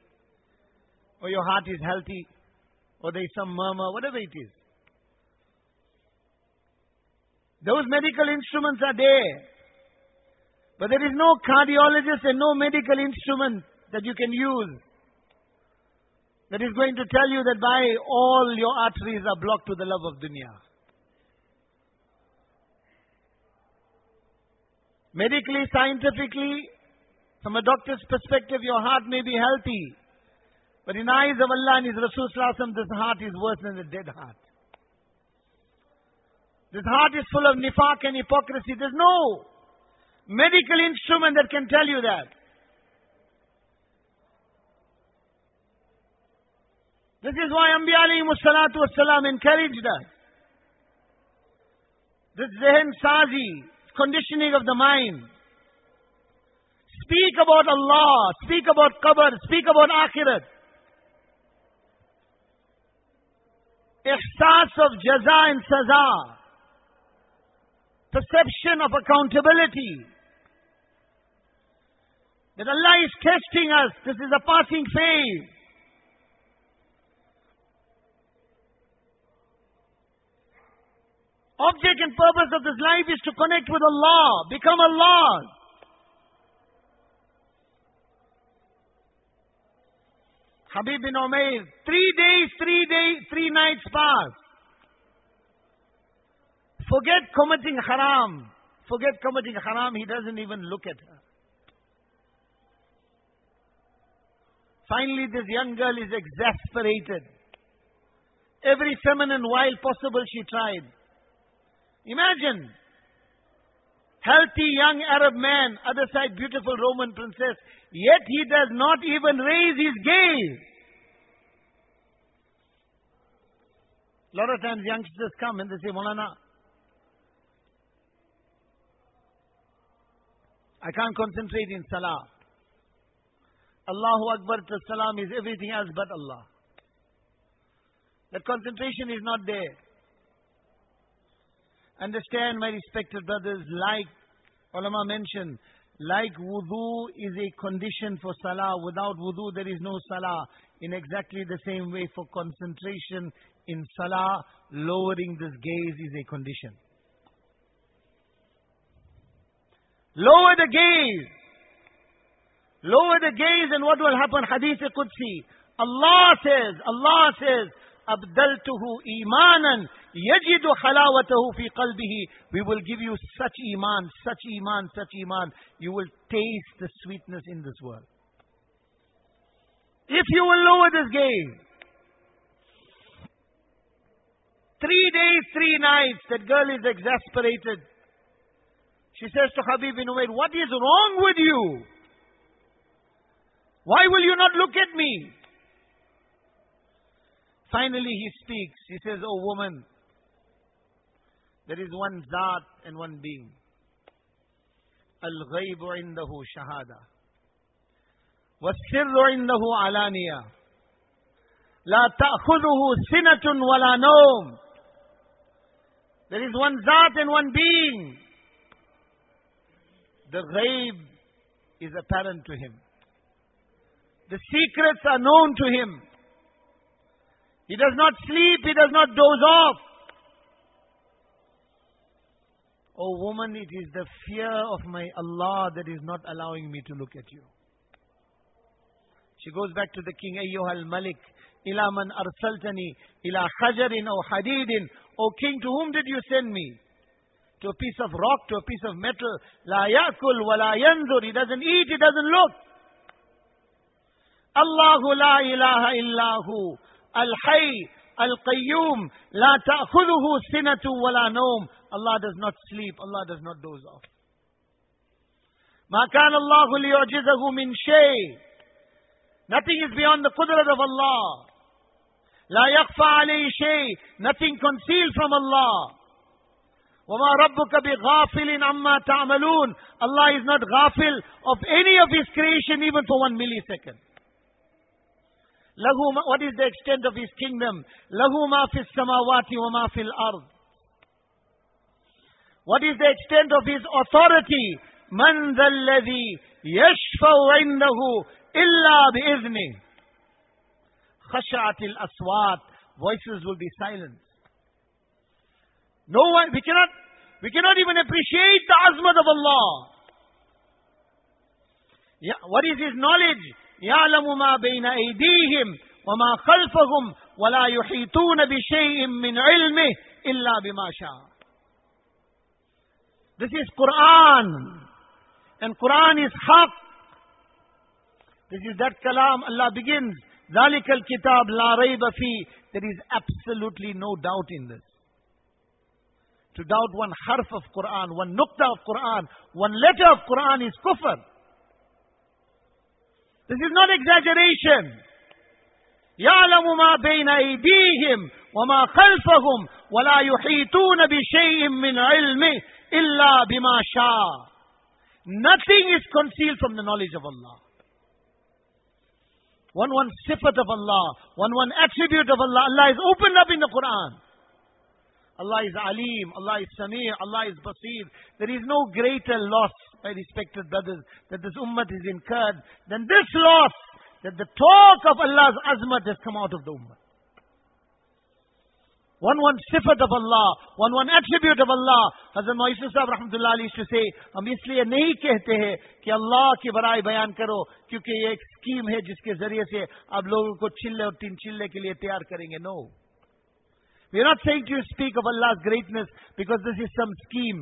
or your heart is healthy, or there is some murmur, whatever it is. Those medical instruments are there. But there is no cardiologist and no medical instrument that you can use that is going to tell you that by all your arteries are blocked to the love of dunya. Medically, scientifically, from a doctor's perspective, your heart may be healthy. But in eyes of Allah and His Rasul this heart is worse than a dead heart. This heart is full of nifaq and hypocrisy. There's no medical instrument that can tell you that. This is why Anbiya alayhi salatu wasalam encouraged us. This zehen sazi, conditioning of the mind. Speak about Allah, speak about qabr, speak about akhirat. Ihsas of jaza and saza perception of accountability. That Allah is testing us. This is a passing phase. Object and purpose of this life is to connect with Allah, become Allah. Habib bin Umayr, three days, three days, three nights passed. Forget committing haram. Forget committing haram. He doesn't even look at her. Finally, this young girl is exasperated. Every feminine wild possible she tried. Imagine. Healthy young Arab man, other side beautiful Roman princess, yet he does not even raise his gaze. A lot of times youngsters come and they say, Molana, I can't concentrate in salah. Allahu Akbar to salam is everything else but Allah. That concentration is not there. Understand, my respected brothers, like ulama mentioned, like wudu is a condition for salah. Without wudu, there is no salah. In exactly the same way, for concentration in salah, lowering this gaze is a condition. Lower the gaze. Lower the gaze and what will happen? Hadith Qudsi. Allah says, Allah says, أبدلته إيمانا يجد حلاوته في قلبه We will give you such iman, such iman, such iman. You will taste the sweetness in this world. If you will lower this gaze. Three days, three nights, that girl is exasperated. She says to Habib bin Umayr, What is wrong with you? Why will you not look at me? Finally, he speaks. He says, Oh woman, there is one Zat and one being. الغيب عنده شهادة والسر عنده علانية لا تأخذه سنة ولا نوم There is one Zat and one being. The ghaib is apparent to him. The secrets are known to him. He does not sleep, he does not doze off. Oh woman, it is the fear of my Allah that is not allowing me to look at you. She goes back to the king, Ayyuhal Malik, ila man arsaltani, ila khajarin or hadidin. O king, to whom did you send me? to a piece of rock, to a piece of metal. La yakul wa la yanzur. He doesn't eat, he doesn't look. Allahu la ilaha illahu. Al-Hayy, La ta'khudhuhu sinatu wa la nawm. Allah does not sleep, Allah does not doze off. ما كان الله ليعجزه من شيء Nothing is beyond the qudrat of Allah. لا يخفى عليه شيء Nothing concealed from Allah. وَمَا رَبُّكَ بِغَافِلٍ عَمَّا تَعْمَلُونَ Allah is not ghafil of any of His creation even for one millisecond. Lahu ma, what is the extent of his kingdom? Lahu ma fis samawati wa ma fil ard. What is the extent of his authority? Man dhal ladhi yashfau indahu illa bi'izni. Khasha'atil aswat. Voices will be silenced. No one, we cannot, we cannot even appreciate the azmat of Allah. Yeah, what is his knowledge? يعلم ما بين أيديهم وما خلفهم ولا يحيطون بشيء من علمه إلا بما شاء This is Quran. And Quran is haq. This is that kalam Allah begins. ذَلِكَ الْكِتَابِ لَا رَيْبَ فِي There is absolutely no doubt in this. To doubt one harf of Quran, one nukta of Quran, one letter of Quran is kufr. This is not exaggeration. يعلم ما بين أيديهم وما خلفهم ولا يحيطون بشيء من علمه إلا بما شاء Nothing is concealed from the knowledge of Allah. One one sifat of Allah, one one attribute of Allah. Allah is opened up in the Quran. Allah is Alim, Allah is Samir, Allah is Basir. There is no greater loss, my respected brothers, that this ummah is incurred, then this loss, that the talk of Allah's azmat has come out of the ummah. One one sifat of Allah, one one attribute of Allah. Hazrat Moises Sahib Rahmatullah Ali used to say, ہم اس لیے نہیں کہتے ہیں کہ اللہ کی برائے بیان کرو کیونکہ یہ ایک سکیم ہے جس کے ذریعے سے آپ لوگوں کو چلے اور تین چلے کے لیے تیار کریں گے. No. We are not saying to you speak of Allah's greatness because this is some scheme.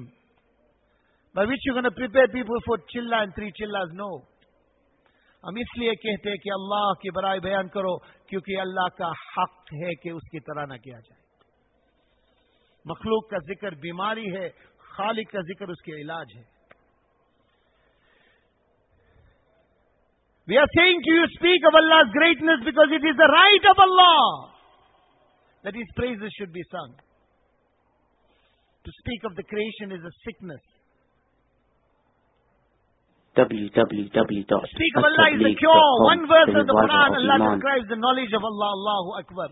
by which you're going to prepare people for chilla and three chillas. No. हम इसलिए कहते हैं कि अल्लाह की बड़ाई बयान करो क्योंकि अल्लाह का हक है कि उसकी तरह ना किया जाए मखलूक का जिक्र बीमारी है खालिक का जिक्र उसके इलाज है We are saying to you, speak of Allah's greatness because it is the right of Allah that His praises should be sung. To speak of the creation is a sickness. Speak of Allah is the cure. One verse of the Quran, Allah describes the knowledge of Allah. Allahu Akbar.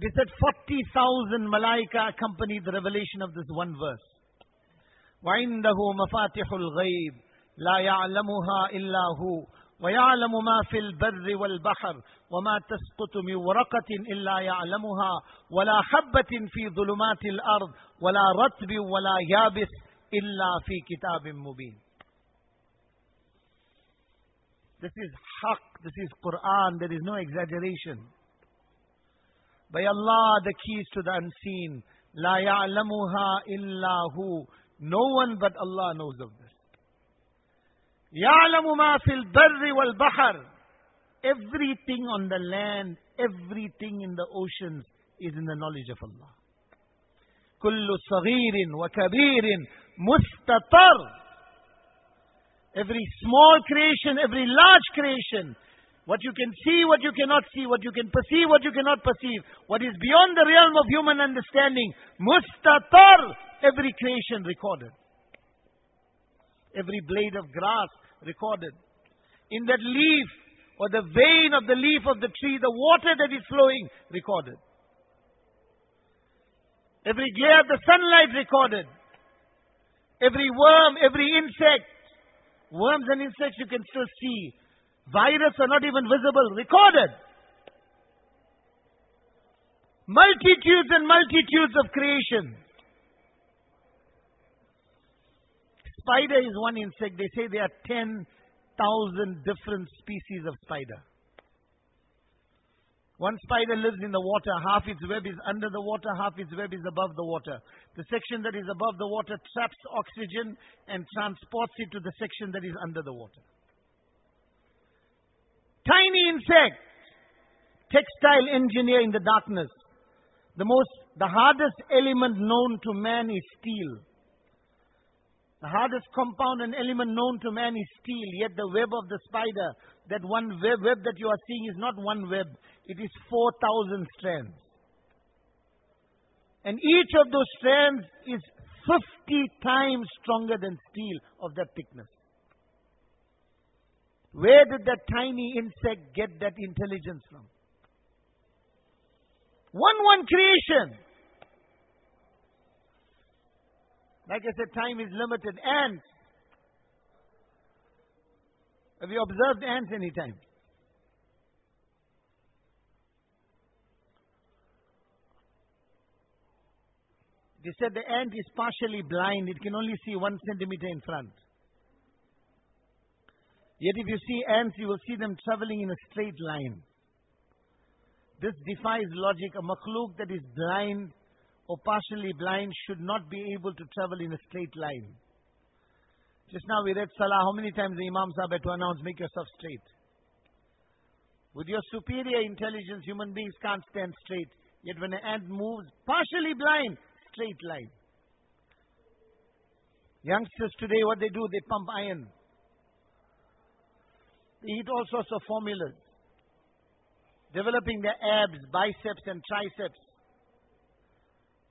They said 40,000 malaika accompanied the revelation of this one verse. وعنده مفاتح الغيب لا يعلمها إلا هو ويعلم ما في البر والبحر وما تسقط من ورقة إلا يعلمها ولا حبة في ظلمات الأرض ولا رطب ولا يابس إلا في كتاب مبين This is haq, this is Quran, there is no exaggeration. By Allah, the keys to the unseen. La ya'lamuha illa hu. No one but Allah knows of this. يعلم ما في البر والبحر. Everything on the land, everything in the oceans is in the knowledge of Allah. كل صغير وكبير mustatar. Every small creation, every large creation, what you can see, what you cannot see, what you can perceive, what you cannot perceive, what is beyond the realm of human understanding, mustatar, every creation recorded. Every blade of grass recorded. In that leaf, or the vein of the leaf of the tree, the water that is flowing recorded. Every glare of the sunlight recorded. Every worm, every insect. Worms and insects you can still see. Virus are not even visible, recorded. Multitudes and multitudes of creation. Spider is one insect. They say there are 10,000 different species of spider. One spider lives in the water, half its web is under the water, half its web is above the water. The section that is above the water traps oxygen and transports it to the section that is under the water tiny insect, textile engineer in the darkness. The most, the hardest element known to man is steel. The hardest compound and element known to man is steel, yet the web of the spider, that one web, web that you are seeing is not one web, it is 4,000 strands. And each of those strands is 50 times stronger than steel of that thickness. Where did that tiny insect get that intelligence from? One, one creation. Like I said, time is limited. Ants. Have you observed ants any time? They said the ant is partially blind. It can only see one centimeter in front. Yet if you see ants, you will see them traveling in a straight line. This defies logic. A makhluk that is blind or partially blind should not be able to travel in a straight line. Just now we read Salah. How many times the Imam Sahib had to announce, make yourself straight? With your superior intelligence, human beings can't stand straight. Yet when an ant moves, partially blind, straight line. Youngsters today, what they do, they pump iron. They eat all sorts of formulas, developing their abs, biceps, and triceps.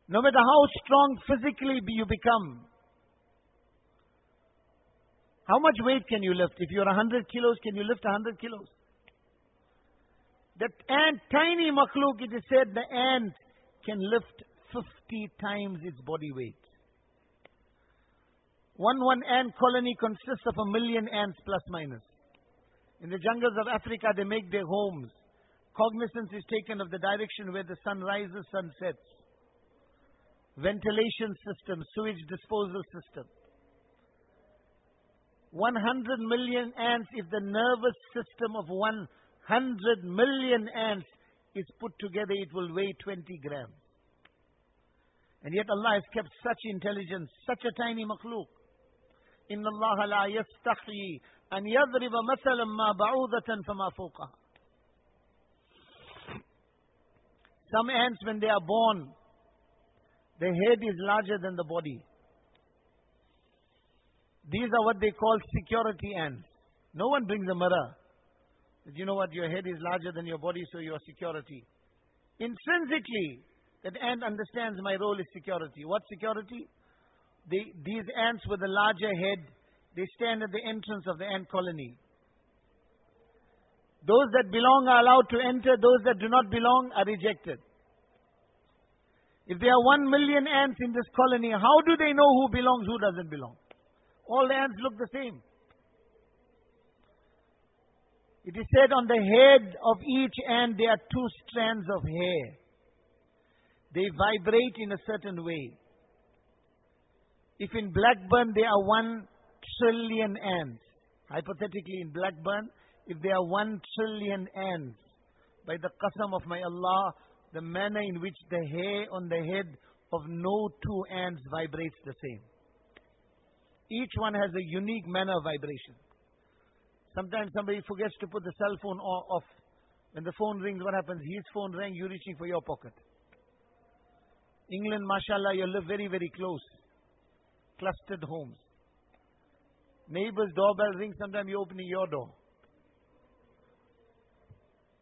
No matter how strong physically you become, how much weight can you lift? If you're 100 kilos, can you lift 100 kilos? That ant, tiny makhluk, it is said the ant can lift 50 times its body weight. One one ant colony consists of a million ants plus minus. In the jungles of Africa, they make their homes. Cognizance is taken of the direction where the sun rises, sun sets. Ventilation system, sewage disposal system. 100 million ants, if the nervous system of 100 million ants is put together, it will weigh 20 grams. And yet Allah has kept such intelligence, such a tiny makhluk. إن الله لا يستحي أن يضرب مثلا ما بعوضة فما فوقها. Some ants, when they are born, the head is larger than the body. These are what they call security ants. No one brings a mirror. But you know what? Your head is larger than your body, so you are security. Intrinsically, that ant understands my role is security. What security? These ants with a larger head, they stand at the entrance of the ant colony. Those that belong are allowed to enter, those that do not belong are rejected. If there are one million ants in this colony, how do they know who belongs, who doesn't belong? All the ants look the same. It is said on the head of each ant there are two strands of hair. They vibrate in a certain way. If in Blackburn there are one trillion ants, hypothetically in Blackburn, if there are one trillion ants, by the qasam of my Allah, the manner in which the hair on the head of no two ants vibrates the same. Each one has a unique manner of vibration. Sometimes somebody forgets to put the cell phone off. When the phone rings, what happens? His phone rang, you reaching for your pocket. England, mashallah, you live very, very close. Clustered homes. Neighbor's doorbell rings, sometimes you're opening your door.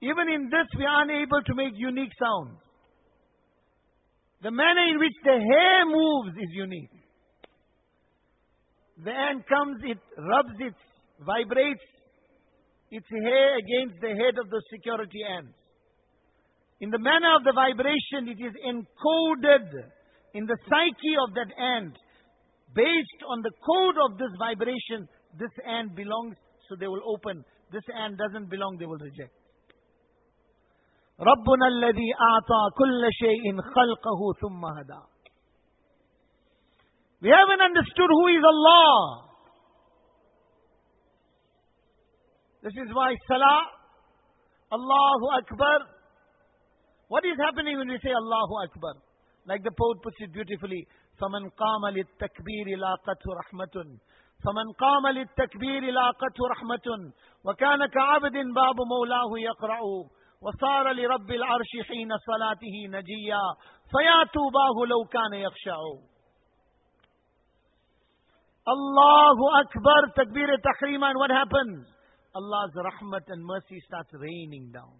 Even in this, we are unable to make unique sounds. The manner in which the hair moves is unique. The ant comes, it rubs its, vibrates its hair against the head of the security ants. In the manner of the vibration, it is encoded in the psyche of that ant. Based on the code of this vibration, this ant belongs, so they will open. This ant doesn't belong, they will reject. ربنا الذي أعطى كل شيء خلقه ثم هدى. We haven't understood who is Allah. This is why Salah, Allahu Akbar, what is happening when we say Allahu Akbar? Like the poet puts it beautifully, فَمَنْ قَامَ لِلتَّكْبِيرِ لَاقَتْهُ رَحْمَةٌ فَمَنْ قَامَ لِلتَّكْبِيرِ لَاقَتْهُ رَحْمَةٌ وَكَانَ كَعَبْدٍ بَابُ مَوْلَاهُ يَقْرَأُ وصار لرب العرش حين صلاته نجيا فيا توباه لو كان يخشع Allahu Akbar, takbir tahrim and what happens? Allah's rahmat and mercy starts raining down.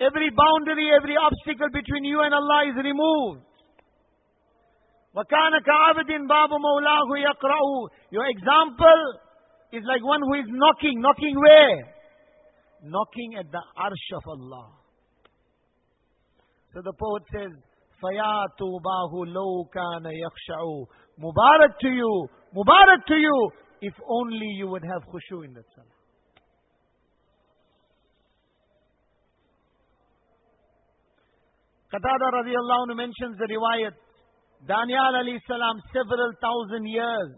Every boundary, every obstacle between you and Allah is removed. وَكَانَ كَعَبْدٍ بَابُ مَوْلَاهُ يَقْرَأُ Your example is like one who is knocking. Knocking where? Knocking at the arsh of Allah. So the poet says, فَيَا تُوبَاهُ لَوْ كَانَ يَخْشَعُ Mubarak to you, Mubarak to you, if only you would have khushu in that salah. Qatada radiallahu anhu mentions the riwayat. Daniel alayhi salam several thousand years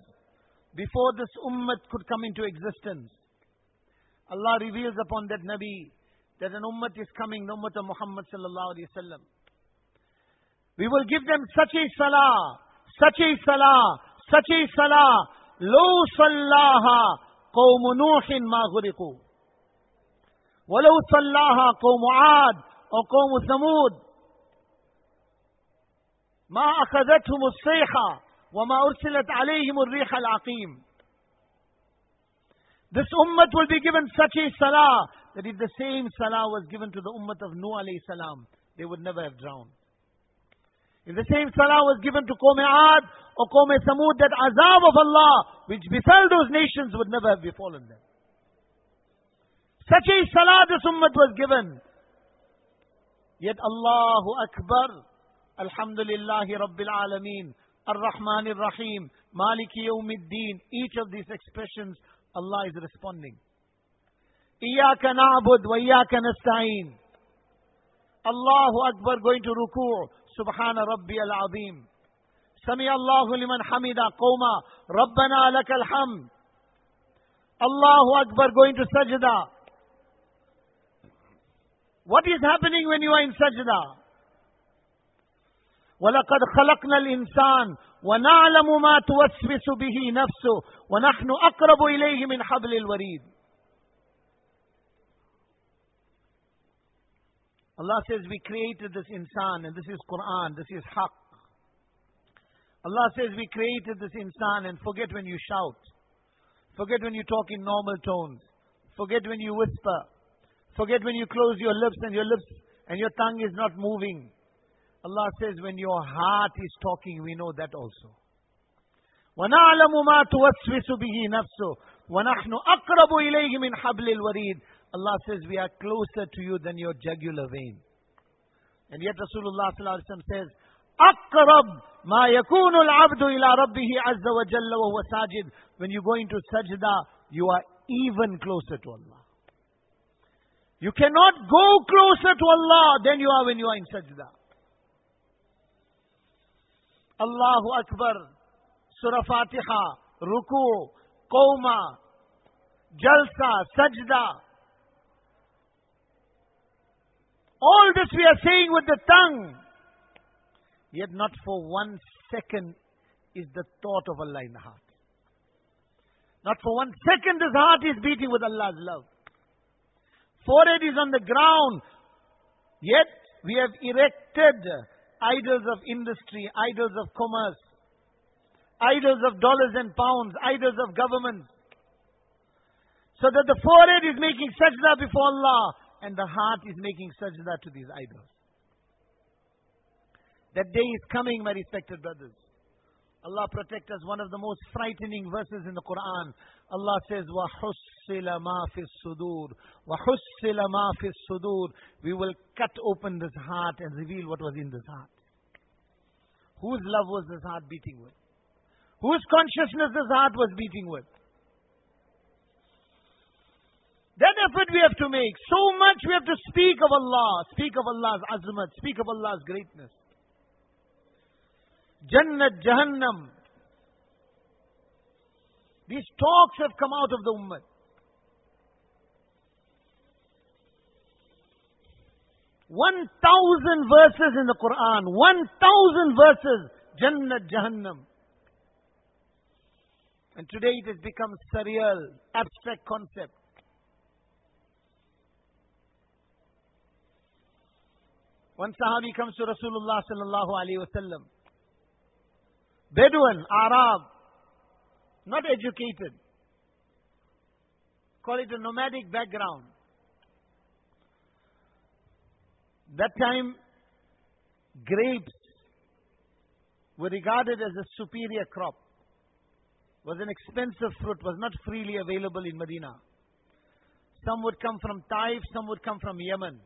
before this ummah could come into existence. Allah reveals upon that Nabi that an ummah is coming, the ummah of Muhammad sallallahu alayhi wasallam. We will give them such a salah, such a salah, such a salah. لو صلاها قوم نوح ما غرقوا ولو صلاها قوم عاد أو قوم ثمود ما أخذتهم الصيحة وما أرسلت عليهم الريح العقيم This ummah will be given such a salah that if the same salah was given to the ummah of Nuh alayhi salam, they would never have drowned. If the same salah was given to Qawm Aad or Qawm Samud, that azab of Allah, which befell those nations, would never have befallen them. Such a salah this ummah was given. Yet Allahu Akbar, Alhamdulillahi Rabbil Alameen, Ar-Rahman Ar-Rahim, Maliki Yawmiddin, each of these expressions, Allah is responding. Iyaka na'bud wa iyaka nasta'een. Allahu Akbar going to ruku'. سبحان ربي العظيم سمع الله لمن حمد قوما ربنا لك الحمد الله أكبر going to sajda what is happening when you are in sajda ولقد خلقنا الإنسان ونعلم ما توسوس به نفسه ونحن أقرب إليه من حبل الوريد Allah says we created this insan and this is Quran, this is haqq. Allah says we created this insan and forget when you shout. Forget when you talk in normal tones. Forget when you whisper. Forget when you close your lips and your lips and your tongue is not moving. Allah says when your heart is talking, we know that also. وَنَعْلَمُ مَا تُوَسْوِسُ بِهِ نَفْسُهُ وَنَحْنُ أَقْرَبُ إِلَيْهِ مِنْ حَبْلِ الْوَرِيدِ Allah says we are closer to you than your jugular vein. And yet Rasulullah says, أقرب ما يكون العبد إلى ربه عز وجل وهو ساجد When you go into sajda, you are even closer to Allah. You cannot go closer to Allah than you are when you are in sajda. Allahu Akbar, Surah Fatiha, Ruku, Qawma, Jalsa, Sajda, All this we are saying with the tongue. Yet not for one second is the thought of Allah in the heart. Not for one second his heart is beating with Allah's love. Forehead is on the ground. Yet we have erected idols of industry, idols of commerce, idols of dollars and pounds, idols of governments. So that the forehead is making sajda before Allah and the heart is making sajda to these idols. That day is coming, my respected brothers. Allah protect us. One of the most frightening verses in the Quran. Allah says, وَحُسِّلَ مَا فِي الصُّدُورِ وَحُسِّلَ مَا فِي الصُّدُورِ We will cut open this heart and reveal what was in this heart. Whose love was this heart beating with? Whose consciousness this heart was beating with? That effort we have to make. So much we have to speak of Allah, speak of Allah's azamat, speak of Allah's greatness. Jannat, Jahannam. These talks have come out of the Ummah. One thousand verses in the Quran, one thousand verses, Jannat, Jahannam. And today it has become surreal, abstract concept. One Sahabi comes to Rasulullah sallallahu alayhi wasallam. Bedouin, Arab, not educated. Call it a nomadic background. That time, grapes were regarded as a superior crop. was an expensive fruit, was not freely available in Medina. Some would come from Taif, some would come from Yemen.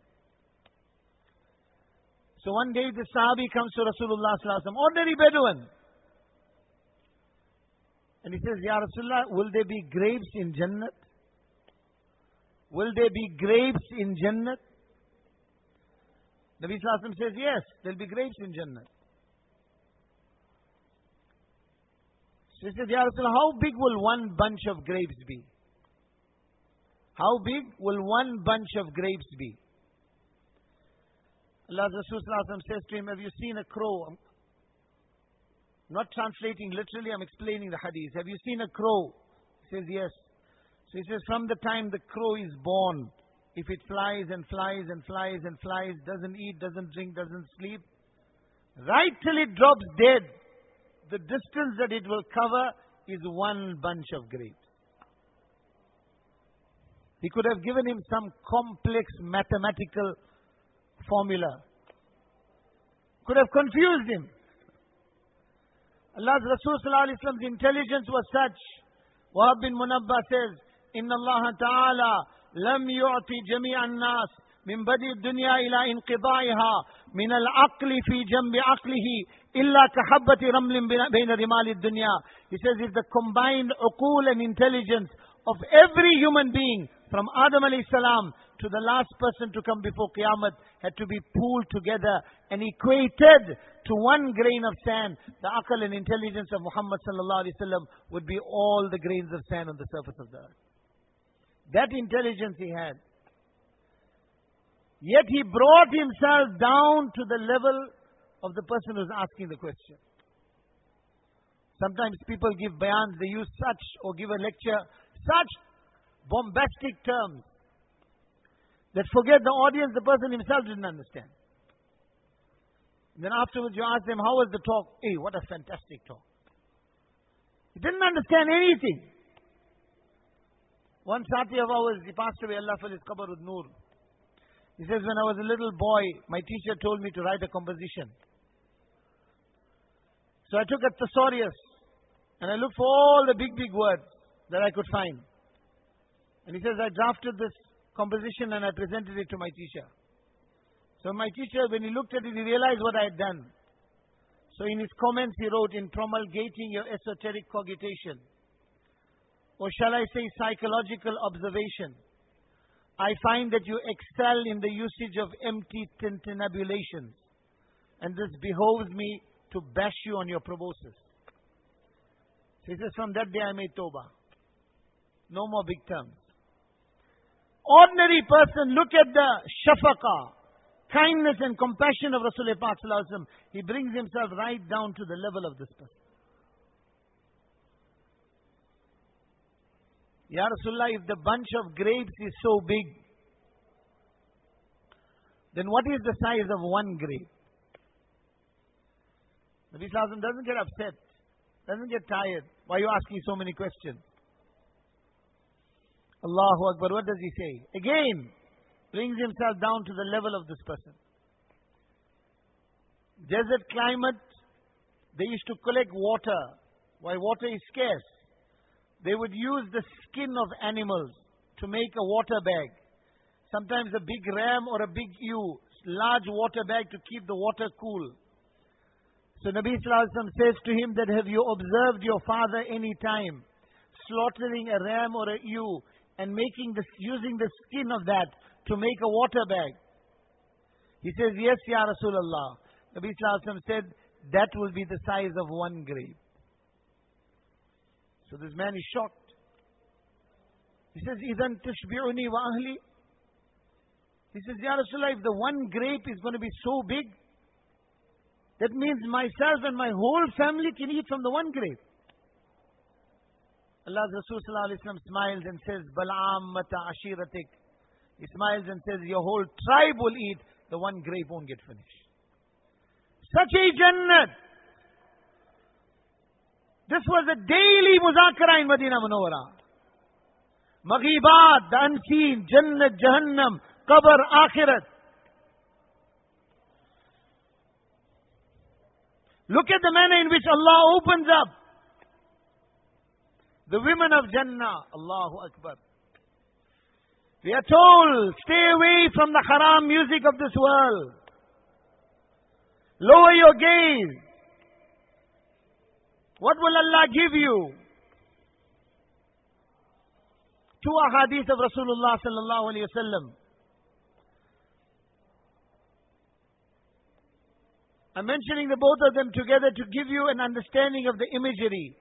So one day the Sahabi comes to Rasulullah ordinary Bedouin. And he says, Ya Rasulullah, will there be grapes in Jannat? Will there be grapes in Jannat? Nabi Sallallahu says, yes, there'll be grapes in Jannat. So he says, Ya Rasulullah, how big will one bunch of grapes be? How big will one bunch of grapes be? Allah Rasul says to him, Have you seen a crow? Not translating literally, I'm explaining the hadith. Have you seen a crow? He says, Yes. So he says, From the time the crow is born, if it flies and flies and flies and flies, doesn't eat, doesn't drink, doesn't sleep, right till it drops dead, the distance that it will cover is one bunch of grapes. He could have given him some complex mathematical formula. Could have confused him. Allah's Rasul Sallallahu intelligence was such. Wahab bin Munabbih says, إن الله تعالى لم يعطي جميع الناس من بدء الدنيا إلى انقضائها من العقل في جنب عقله إلا كحبة رمل بين رمال الدنيا. He says if the combined عقول and intelligence of every human being from Adam alayhi salam to the last person to come before Qiyamah had to be pooled together and equated to one grain of sand. The akal and intelligence of Muhammad sallallahu would be all the grains of sand on the surface of the earth. That intelligence he had. Yet he brought himself down to the level of the person who's asking the question. Sometimes people give bayans, they use such or give a lecture, such bombastic terms that forget the audience, the person himself didn't understand. And then afterwards you ask them, how was the talk? Hey, what a fantastic talk. He didn't understand anything. One Sati of ours, he passed away, Allah for his qabr with Noor. He says, when I was a little boy, my teacher told me to write a composition. So I took a thesaurus and I looked for all the big, big words that I could find. And he says, I drafted this composition and I presented it to my teacher. So my teacher, when he looked at it, he realized what I had done. So in his comments, he wrote, in promulgating your esoteric cogitation, or shall I say psychological observation, I find that you excel in the usage of empty tintinnabulations, and this behoves me to bash you on your proboscis. So he says, from that day I made Toba. No more big terms. Ordinary person, look at the shafaqa, kindness and compassion of Rasulullah. He brings himself right down to the level of this person. Ya Rasulullah, if the bunch of grapes is so big, then what is the size of one grape? Nabi Sallallahu doesn't get upset, doesn't get tired. Why are you asking so many questions? Allahu Akbar, what does he say? Again, brings himself down to the level of this person. Desert climate, they used to collect water. Why water is scarce. They would use the skin of animals to make a water bag. Sometimes a big ram or a big ewe, large water bag to keep the water cool. So Nabi Sallallahu says to him that have you observed your father any time slaughtering a ram or a ewe and making this, using the skin of that to make a water bag? He says, Yes, Ya Rasulullah. Nabi Sallallahu said, That will be the size of one grape. So this man is shocked. He says, إِذَنْ تُشْبِعُنِي وَأَهْلِي He says, Ya Rasulullah, if the one grape is going to be so big, that means myself and my whole family can eat from the one grape. Allah's Rasul smiles and says, Bal'ammata ashiratik. He smiles and says, Your whole tribe will eat, the one grape won't get finished. Such a Jannat. This was a daily muzakara in Medina Munawwara. Maghibat, the unseen, Jannat, Jahannam, Qabr, Akhirat. Look at the manner in which Allah opens up. The women of Jannah. Allahu Akbar. We are told, stay away from the haram music of this world. Lower your gaze. What will Allah give you? Two ahadith of Rasulullah sallallahu alayhi wasallam. I'm mentioning the both of them together to give you an understanding of the imagery.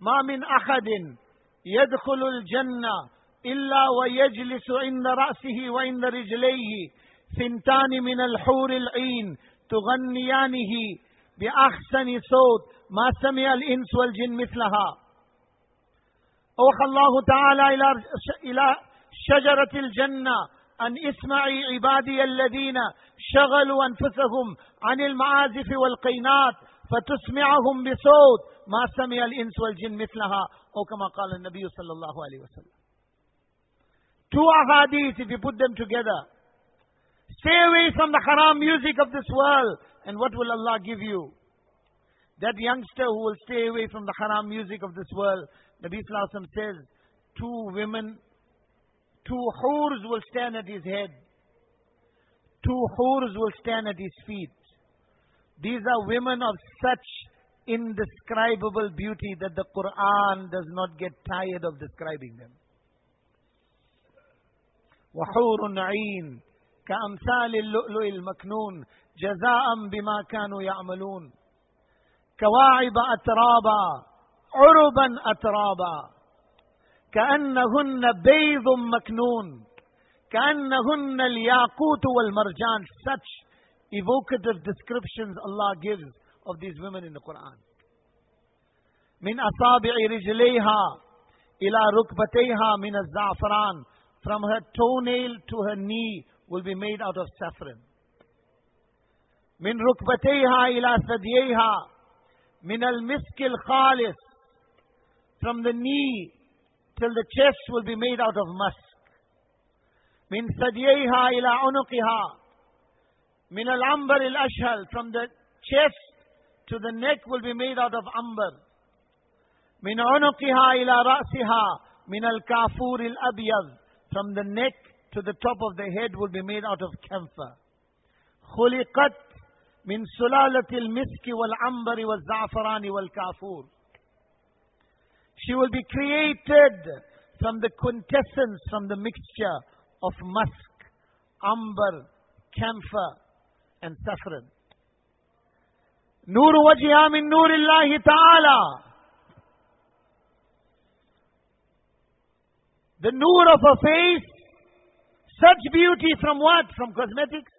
ما من أحد يدخل الجنة إلا ويجلس عند رأسه وعند رجليه ثنتان من الحور العين تغنيانه بأحسن صوت ما سمع الإنس والجن مثلها. أوحى الله تعالى إلى إلى شجرة الجنة أن اسمعي عبادي الذين شغلوا أنفسهم عن المعازف والقينات فتسمعهم بصوت ما سمع الانس والجن مثلها او كما قال النبي صلى الله عليه وسلم. Two ahadith if you put them together. Stay away from the haram music of this world and what will Allah give you. That youngster who will stay away from the haram music of this world Nabi Sallallahu says two women two hurs will stand at his head. Two hurs will stand at his feet. These are women of such indescribable beauty that the Quran does not get tired of describing them. وحور عين كأمثال اللؤلؤ المكنون جزاء بما كانوا يعملون. كواعب أترابا عربا أترابا. كأنهن بيض مكنون. كأنهن الياقوت والمرجان. Such evocative descriptions Allah gives of these women in the Quran من أصابع رجليها إلى ركبتيها من الزعفران from her toenail to her knee will be made out of saffron. من ركبتيها إلى ثدييها من المسك الخالص from the knee till the chest will be made out of musk. من ثدييها إلى عنقها من العنبر الأشهل from the chest to the neck will be made out of amber. من عنقها إلى رأسها من الكافور الأبيض from the neck to the top of the head will be made out of camphor. خلقت من سلالة المسك والعنبر والزعفران والكافور. She will be created from the quintessence, from the mixture of musk, amber, camphor, and saffron. نور وجهها من نور الله تعالى The noor of her face, such beauty from what? From cosmetics?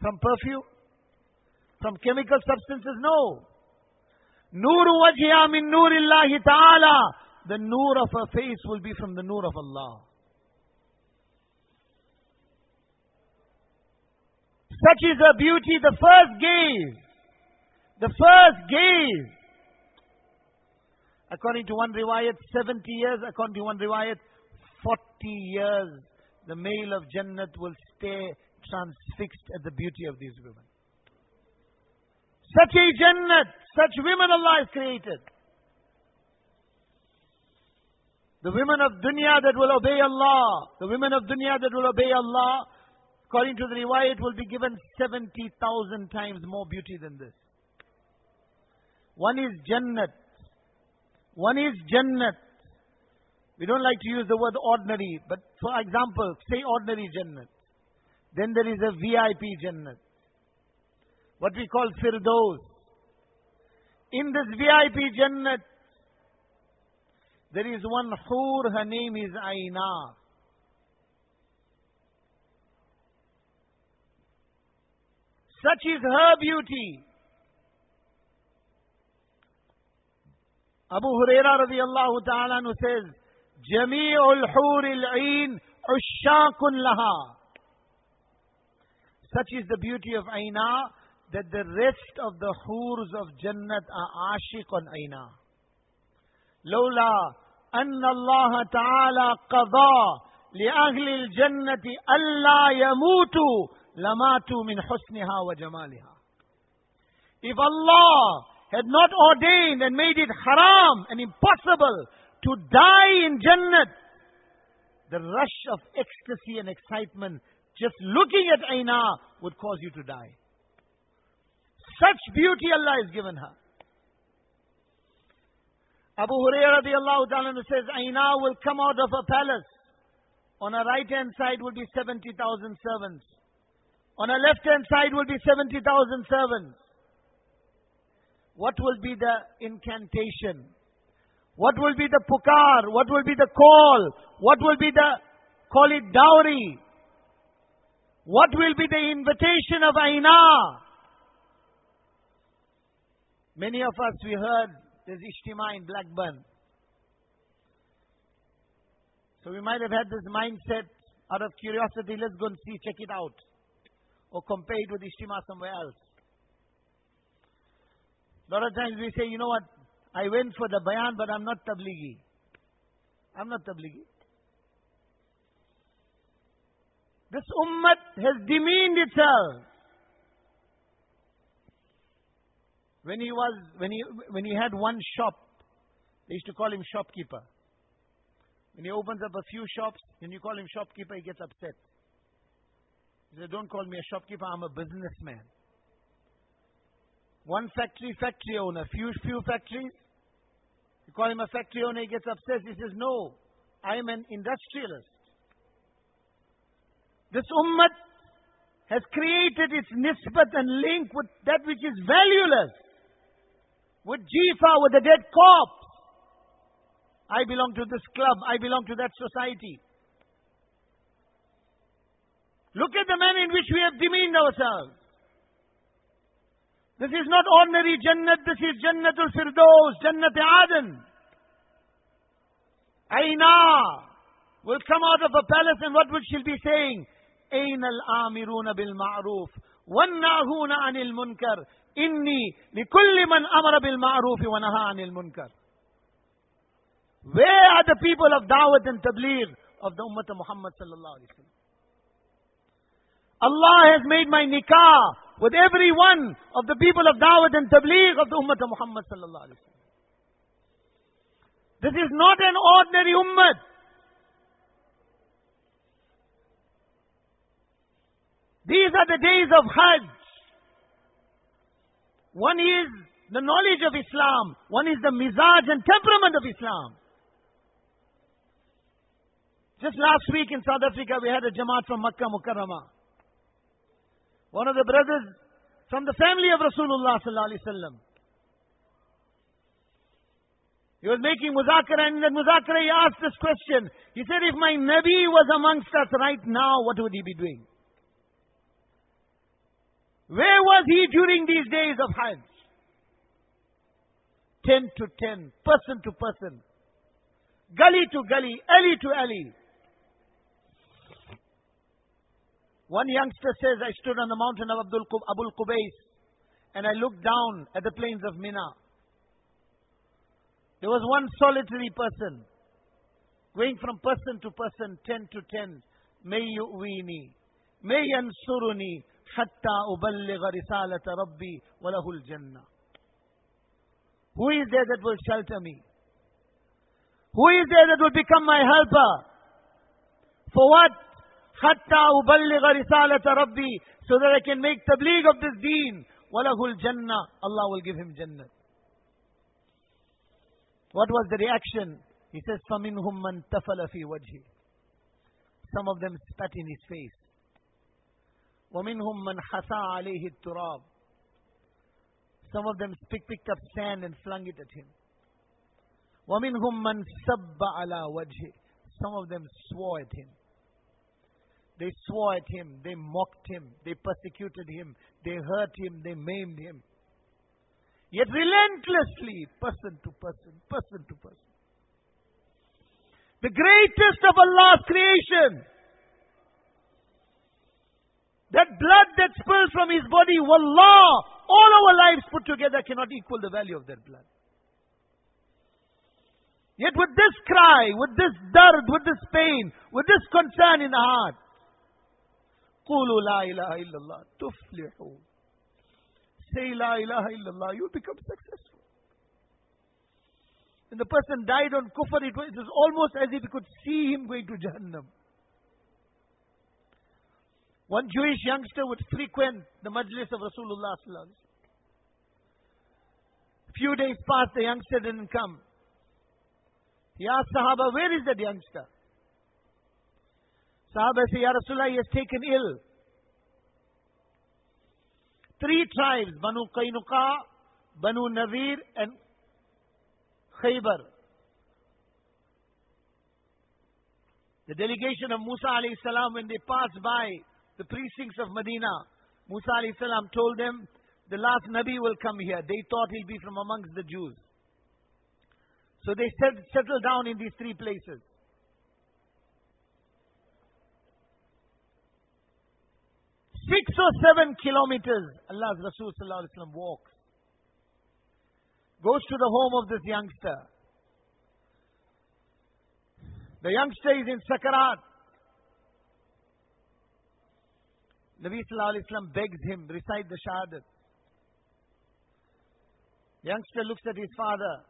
From perfume? From chemical substances? No. Noor wajhiha min noorillahi ta'ala. The noor of her face will be from the noor of Allah. Such is her beauty, the first gaze. The first gaze According to one riwayat, 70 years. According to one riwayat, 40 years. The male of Jannat will stay transfixed at the beauty of these women. Such a Jannat, such women Allah has created. The women of dunya that will obey Allah, the women of dunya that will obey Allah, according to the riwayat, it will be given 70,000 times more beauty than this. One is Jannat, one is Jannat. We don't like to use the word ordinary, but for example, say ordinary Jannat. Then there is a VIP Jannat. What we call Firdaus. In this VIP Jannat, there is one Hur, her name is Aina. Such is her beauty. Abu Huraira radiallahu ta'ala says, Jami'ul huril ain ushakun laha. Such is the beauty of Aina that the rest of the hurs of Jannat are ashiq on Aina. لولا أن الله تعالى قضى لأهل الجنة ألا يموتوا lamatu min husniha wa jamaliha. If Allah had not ordained and made it haram and impossible to die in Jannat, the rush of ecstasy and excitement just looking at Aina would cause you to die. Such beauty Allah has given her. Abu Hurairah radiallahu ta'ala says, Aina will come out of her palace. On her right hand side will be 70,000 servants. On her left hand side will be 70,000 servants. What will be the incantation? What will be the pukar? What will be the call? What will be the, call it dowry? What will be the invitation of Aina? Many of us, we heard there's Ijtima in Blackburn. So we might have had this mindset out of curiosity, let's go and see, check it out. Or compare it with Ijtima somewhere else. A lot of times we say, you know what, I went for the bayan, but I'm not tablighi. I'm not tablighi. This ummah has demeaned itself. When he was, when he, when he had one shop, they used to call him shopkeeper. When he opens up a few shops, when you call him shopkeeper, he gets upset. He said, don't call me a shopkeeper, I'm a businessman. One factory, factory owner, few, few factories. You call him a factory owner, he gets upset. He says, no, I am an industrialist. This ummah has created its nisbat and link with that which is valueless. With jifa, with the dead corpse. I belong to this club, I belong to that society. Look at the manner in which we have demeaned ourselves. This is not ordinary Jannat, this is Jannatul Firdaus, Jannat Aden. Aina will come out of a palace and what will she be saying? أين الآمرون بالمعروف والناهون عن المنكر إني لكل من أمر بالمعروف ونهى عن المنكر Where are the people of Dawat and Tabligh of the Ummah of Muhammad sallallahu alaihi wasallam? Allah has made my nikah with every one of the people of Dawat and Tabligh of the Ummah of Muhammad sallallahu alaihi. This is not an ordinary ummah. These are the days of Hajj. One is the knowledge of Islam. One is the mizaj and temperament of Islam. Just last week in South Africa, we had a Jamaat from Makkah Mukarramah. One of the brothers from the family of Rasulullah sallallahu. He was making muzakara and in that muzakara he asked this question. He said, if my Nabi was amongst us right now, what would he be doing? Where was he during these days of Hajj? 10 to 10, person to person, gully to gully, alley to alley. One youngster says, I stood on the mountain of Abdul Qub, Abul Qubais and I looked down at the plains of Mina. There was one solitary person going from person to person, 10 to 10. May you weeni, may yansuruni, hatta uballigha risalata rabbi walahul jannah. Who is there that will shelter me? Who is there that will become my helper? For what? حتى أبلغ رسالة ربي so that I can make tabligh of this deen. وله الجنة Allah will give him Jannah. What was the reaction? He says, فَمِنْهُمْ مَنْ تَفَلَ فِي وَجْهِ Some of them spat in his face. ومنهم من حسى عليه التراب Some of them picked up sand and flung it at him. ومنهم من سب على وجهه Some of them swore at him. They swore at him, they mocked him, they persecuted him, they hurt him, they maimed him. Yet relentlessly, person to person, person to person. The greatest of Allah's creation that blood that spills from his body, wallah, all our lives put together cannot equal the value of that blood. Yet with this cry, with this dard, with this pain, with this concern in the heart, Say la ilaha illallah. You become successful. When the person died on kufr, it was, it was almost as if you could see him going to Jahannam. One Jewish youngster would frequent the majlis of Rasulullah. A few days passed, the youngster didn't come. He asked Sahaba, Where is that youngster? Sahaba said, Ya Rasulullah, he has taken ill. Three tribes, Banu Qaynuqa, Banu Nadir, and Khaybar. The delegation of Musa alayhi salam, when they passed by the precincts of Medina, Musa alayhi salam told them, the last Nabi will come here. They thought he'll be from amongst the Jews. So they settled down in these three places. Six or seven kilometers, Allah's Rasul walks. Goes to the home of this youngster. The youngster is in Sakarat. Nabi Sallallahu Alaihi Wasallam begs him, recite the Shahadat. Youngster looks at his father.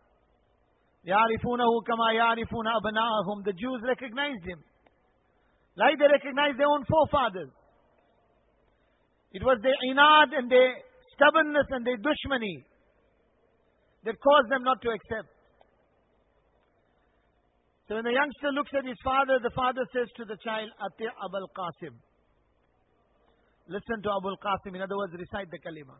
يَعْرِفُونَهُ كَمَا يَعْرِفُونَ أَبْنَاءَهُم The Jews recognized him. Like they recognized their own forefathers. It was their inad and their stubbornness and their dushmani that caused them not to accept. So when the youngster looks at his father, the father says to the child, Ati Abul Qasim. Listen to Abul Qasim. In other words, recite the kalima.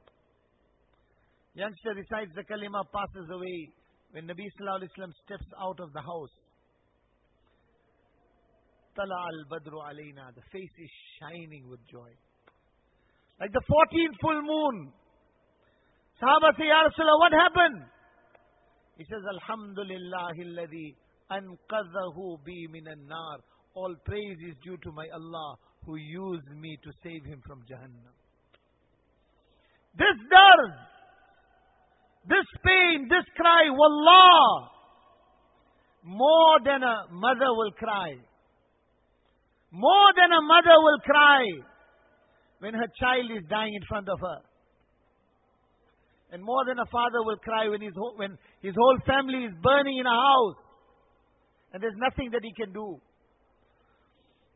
Youngster recites the kalima, passes away. When Nabi Sallallahu Alaihi Wasallam steps out of the house, Tala al Badru alayna. The face is shining with joy. Like the 14th full moon. Sahaba say, Ya Rasulullah, what happened? He says, Alhamdulillah alladhi anqadhahu bi minan nar. All praise is due to my Allah who used me to save him from Jahannam. This does, this pain, this cry, Wallah, more than a mother will cry. More than a mother will cry when her child is dying in front of her. And more than a father will cry when his, whole, when his whole family is burning in a house and there's nothing that he can do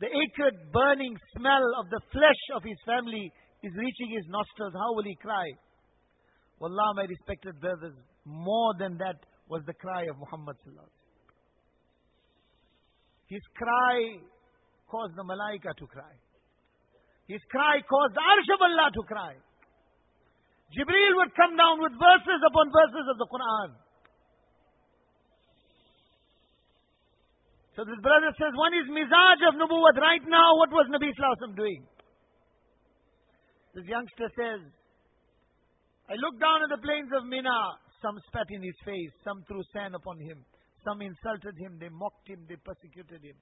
the acrid burning smell of the flesh of his family is reaching his nostrils. How will he cry? Wallah, my respected brothers, more than that was the cry of Muhammad. His cry caused the malaika to cry. His cry caused arsh of Allah to cry. Jibreel would come down with verses upon verses of the Quran. So this brother says, one is mizaj of nubuwat. Right now, what was Nabi Sallallahu doing? This youngster says, I looked down at the plains of Mina. Some spat in his face, some threw sand upon him, some insulted him, they mocked him, they persecuted him.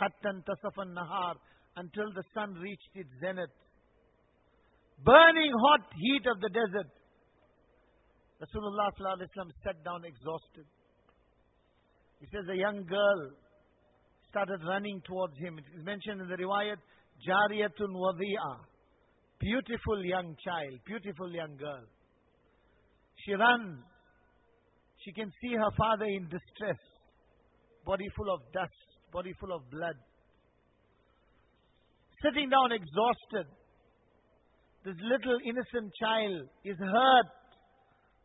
Hattan tasafan nahar, until the sun reached its zenith. Burning hot heat of the desert. Rasulullah sat down exhausted. He says a young girl started running towards him. It is mentioned in the riwayat, Jariyatun Wadi'a. Beautiful young child, beautiful young girl. She runs. She can see her father in distress, body full of dust, body full of blood. Sitting down exhausted. This little innocent child is hurt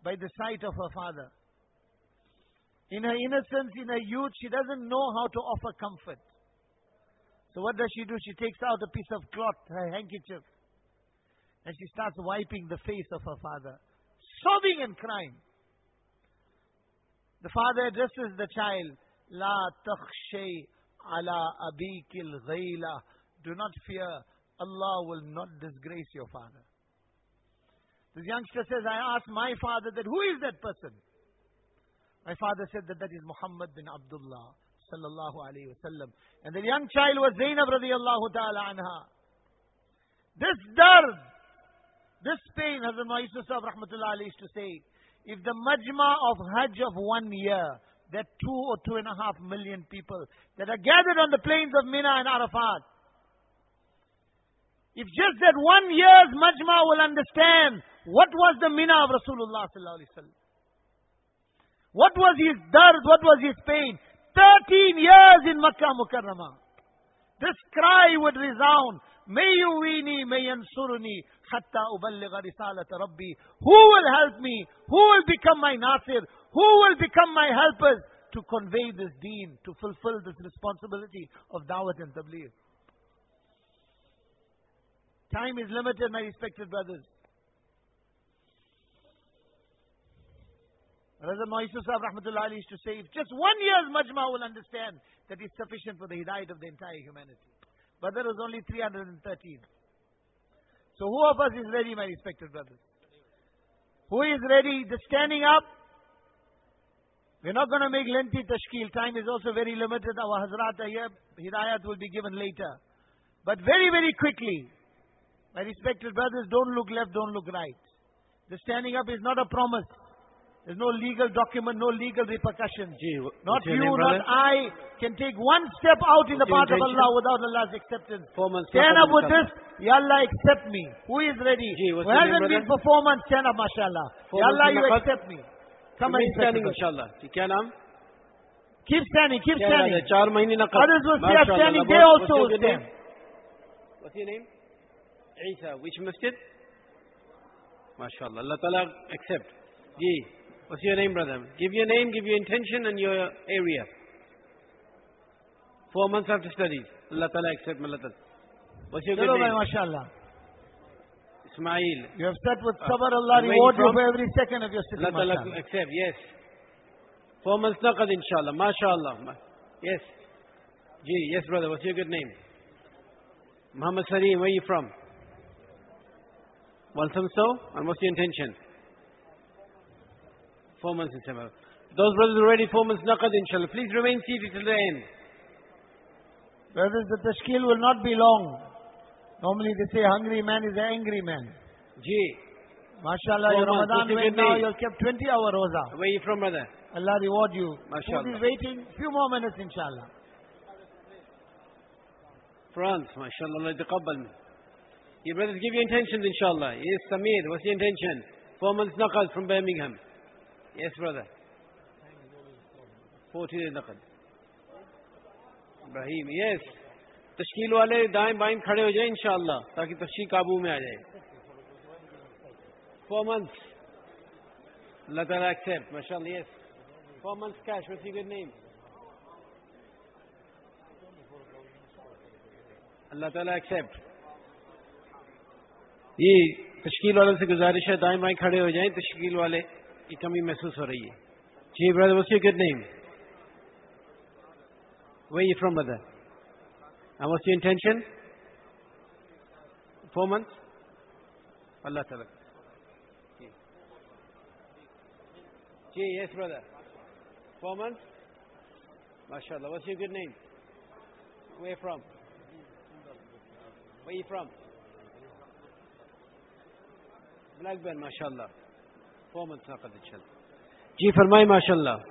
by the sight of her father. In her innocence, in her youth, she doesn't know how to offer comfort. So what does she do? She takes out a piece of cloth, her handkerchief, and she starts wiping the face of her father, sobbing and crying. The father addresses the child, La takhshay ala abikil ghayla. Do not fear, Allah will not disgrace your father. This youngster says, I asked my father that who is that person? My father said that that is Muhammad bin Abdullah sallallahu alayhi wasallam. And the young child was Zainab radiallahu ta'ala anha. This dard, this pain, Hazrat Yusuf rahmatullah used to say, if the majma of Hajj of one year, that two or two and a half million people that are gathered on the plains of Mina and Arafat, if just that one year's majma will understand what was the mina of Rasulullah sallallahu alaihi wasallam? What was his dard? What was his pain? 13 years in Makkah Mukarramah. This cry would resound. May yuwini, may yansuruni, hatta uballigha risalat rabbi. Who will help me? Who will become my nasir? Who will become my helpers to convey this deen, to fulfill this responsibility of dawat and tabligh? Time is limited, my respected brothers. Razal Moisus Sahib Rahmatullah used to say, if just one year's majma will understand that is sufficient for the hidayat of the entire humanity. But there was only 313. So who of us is ready, my respected brothers? Who is ready? The standing up. We're not going to make lengthy tashkil. Time is also very limited. Our Hazrat here. Hidayat will be given later. But very, very quickly, my respected brothers, don't look left, don't look right. The standing up is not a promise. There's no legal document, no legal repercussions. Not you, not? I can take one step out in the path of Allah without Allah's acceptance. Months, stand up with this. Ya Allah, accept me. Who is ready? Gee, Who hasn't been performance? stand up, mashallah. Ya Allah, you accept me. Come and standing, inshallah. Kya naam? Keep standing, keep standing. Others will stay standing. They also stand. What's your name? Isa. Which masjid? MashaAllah. Allah Ta'ala accept. Ji. What's your name, brother? Give your name, give your intention and your area. Four months after studies. Allah Ta'ala accept. Allah Ta'ala. What's your good name? mashallah. Ismail. You have sat with Uh, sabr, Allah where reward you for every second of your sitting, Allah Ta'ala accept. Yes. Four months naqad inshallah. MashaAllah. Ma- Yes. Ji. Yes, brother. What's your good name? Muhammad Sareem. Where are you from? Walthamstow? And so, and what's your intention? Four months in September. Those brothers who are ready, four months naqad inshallah. Please remain seated till the end. Brothers, the tashkil will not be long. Normally they say hungry man is an angry man. Ji. Mashallah, Four your. Ramadan went now, you have kept 20 hour roza. Where are you from, brother? Allah reward you. Mashallah. Food is waiting, few more minutes inshallah. France. MashaAllah. Allah taqabbal. Your brothers give your intentions inshallah. Yes, Samir. What's your intention? Four months naqad from Birmingham. Yes, brother. 40 days naqad. Ibrahim. Yes. तश्कील वाले दाएं बाएं खड़े हो जाए इंशाल्लाह ताकि तश्की काबू में आ जाए फोर मंथ्स अल्लाह ताला एक्सेप्ट माशाल्लाह yes four months cash what's your good name अल्लाह ताला एक्सेप्ट یہ تشکیل والوں سے گزارش ہے، دائیں بائیں کھڑے ہو جائیں، تشکیل والے کی کمی محسوس ہو رہی ہے۔ جی برادر، وسیع گڈ نیم۔ وی فرام بدر واس یو انٹینشن فور منتھ اللہ تعالیٰ جی یس بردر فور منتھ ماشاء اللہ واس یو گڈ نیم وے فرام وے فرام بلیک بین ماشاء اللہ فومن ثقافت جی فرمائے ماشاء اللہ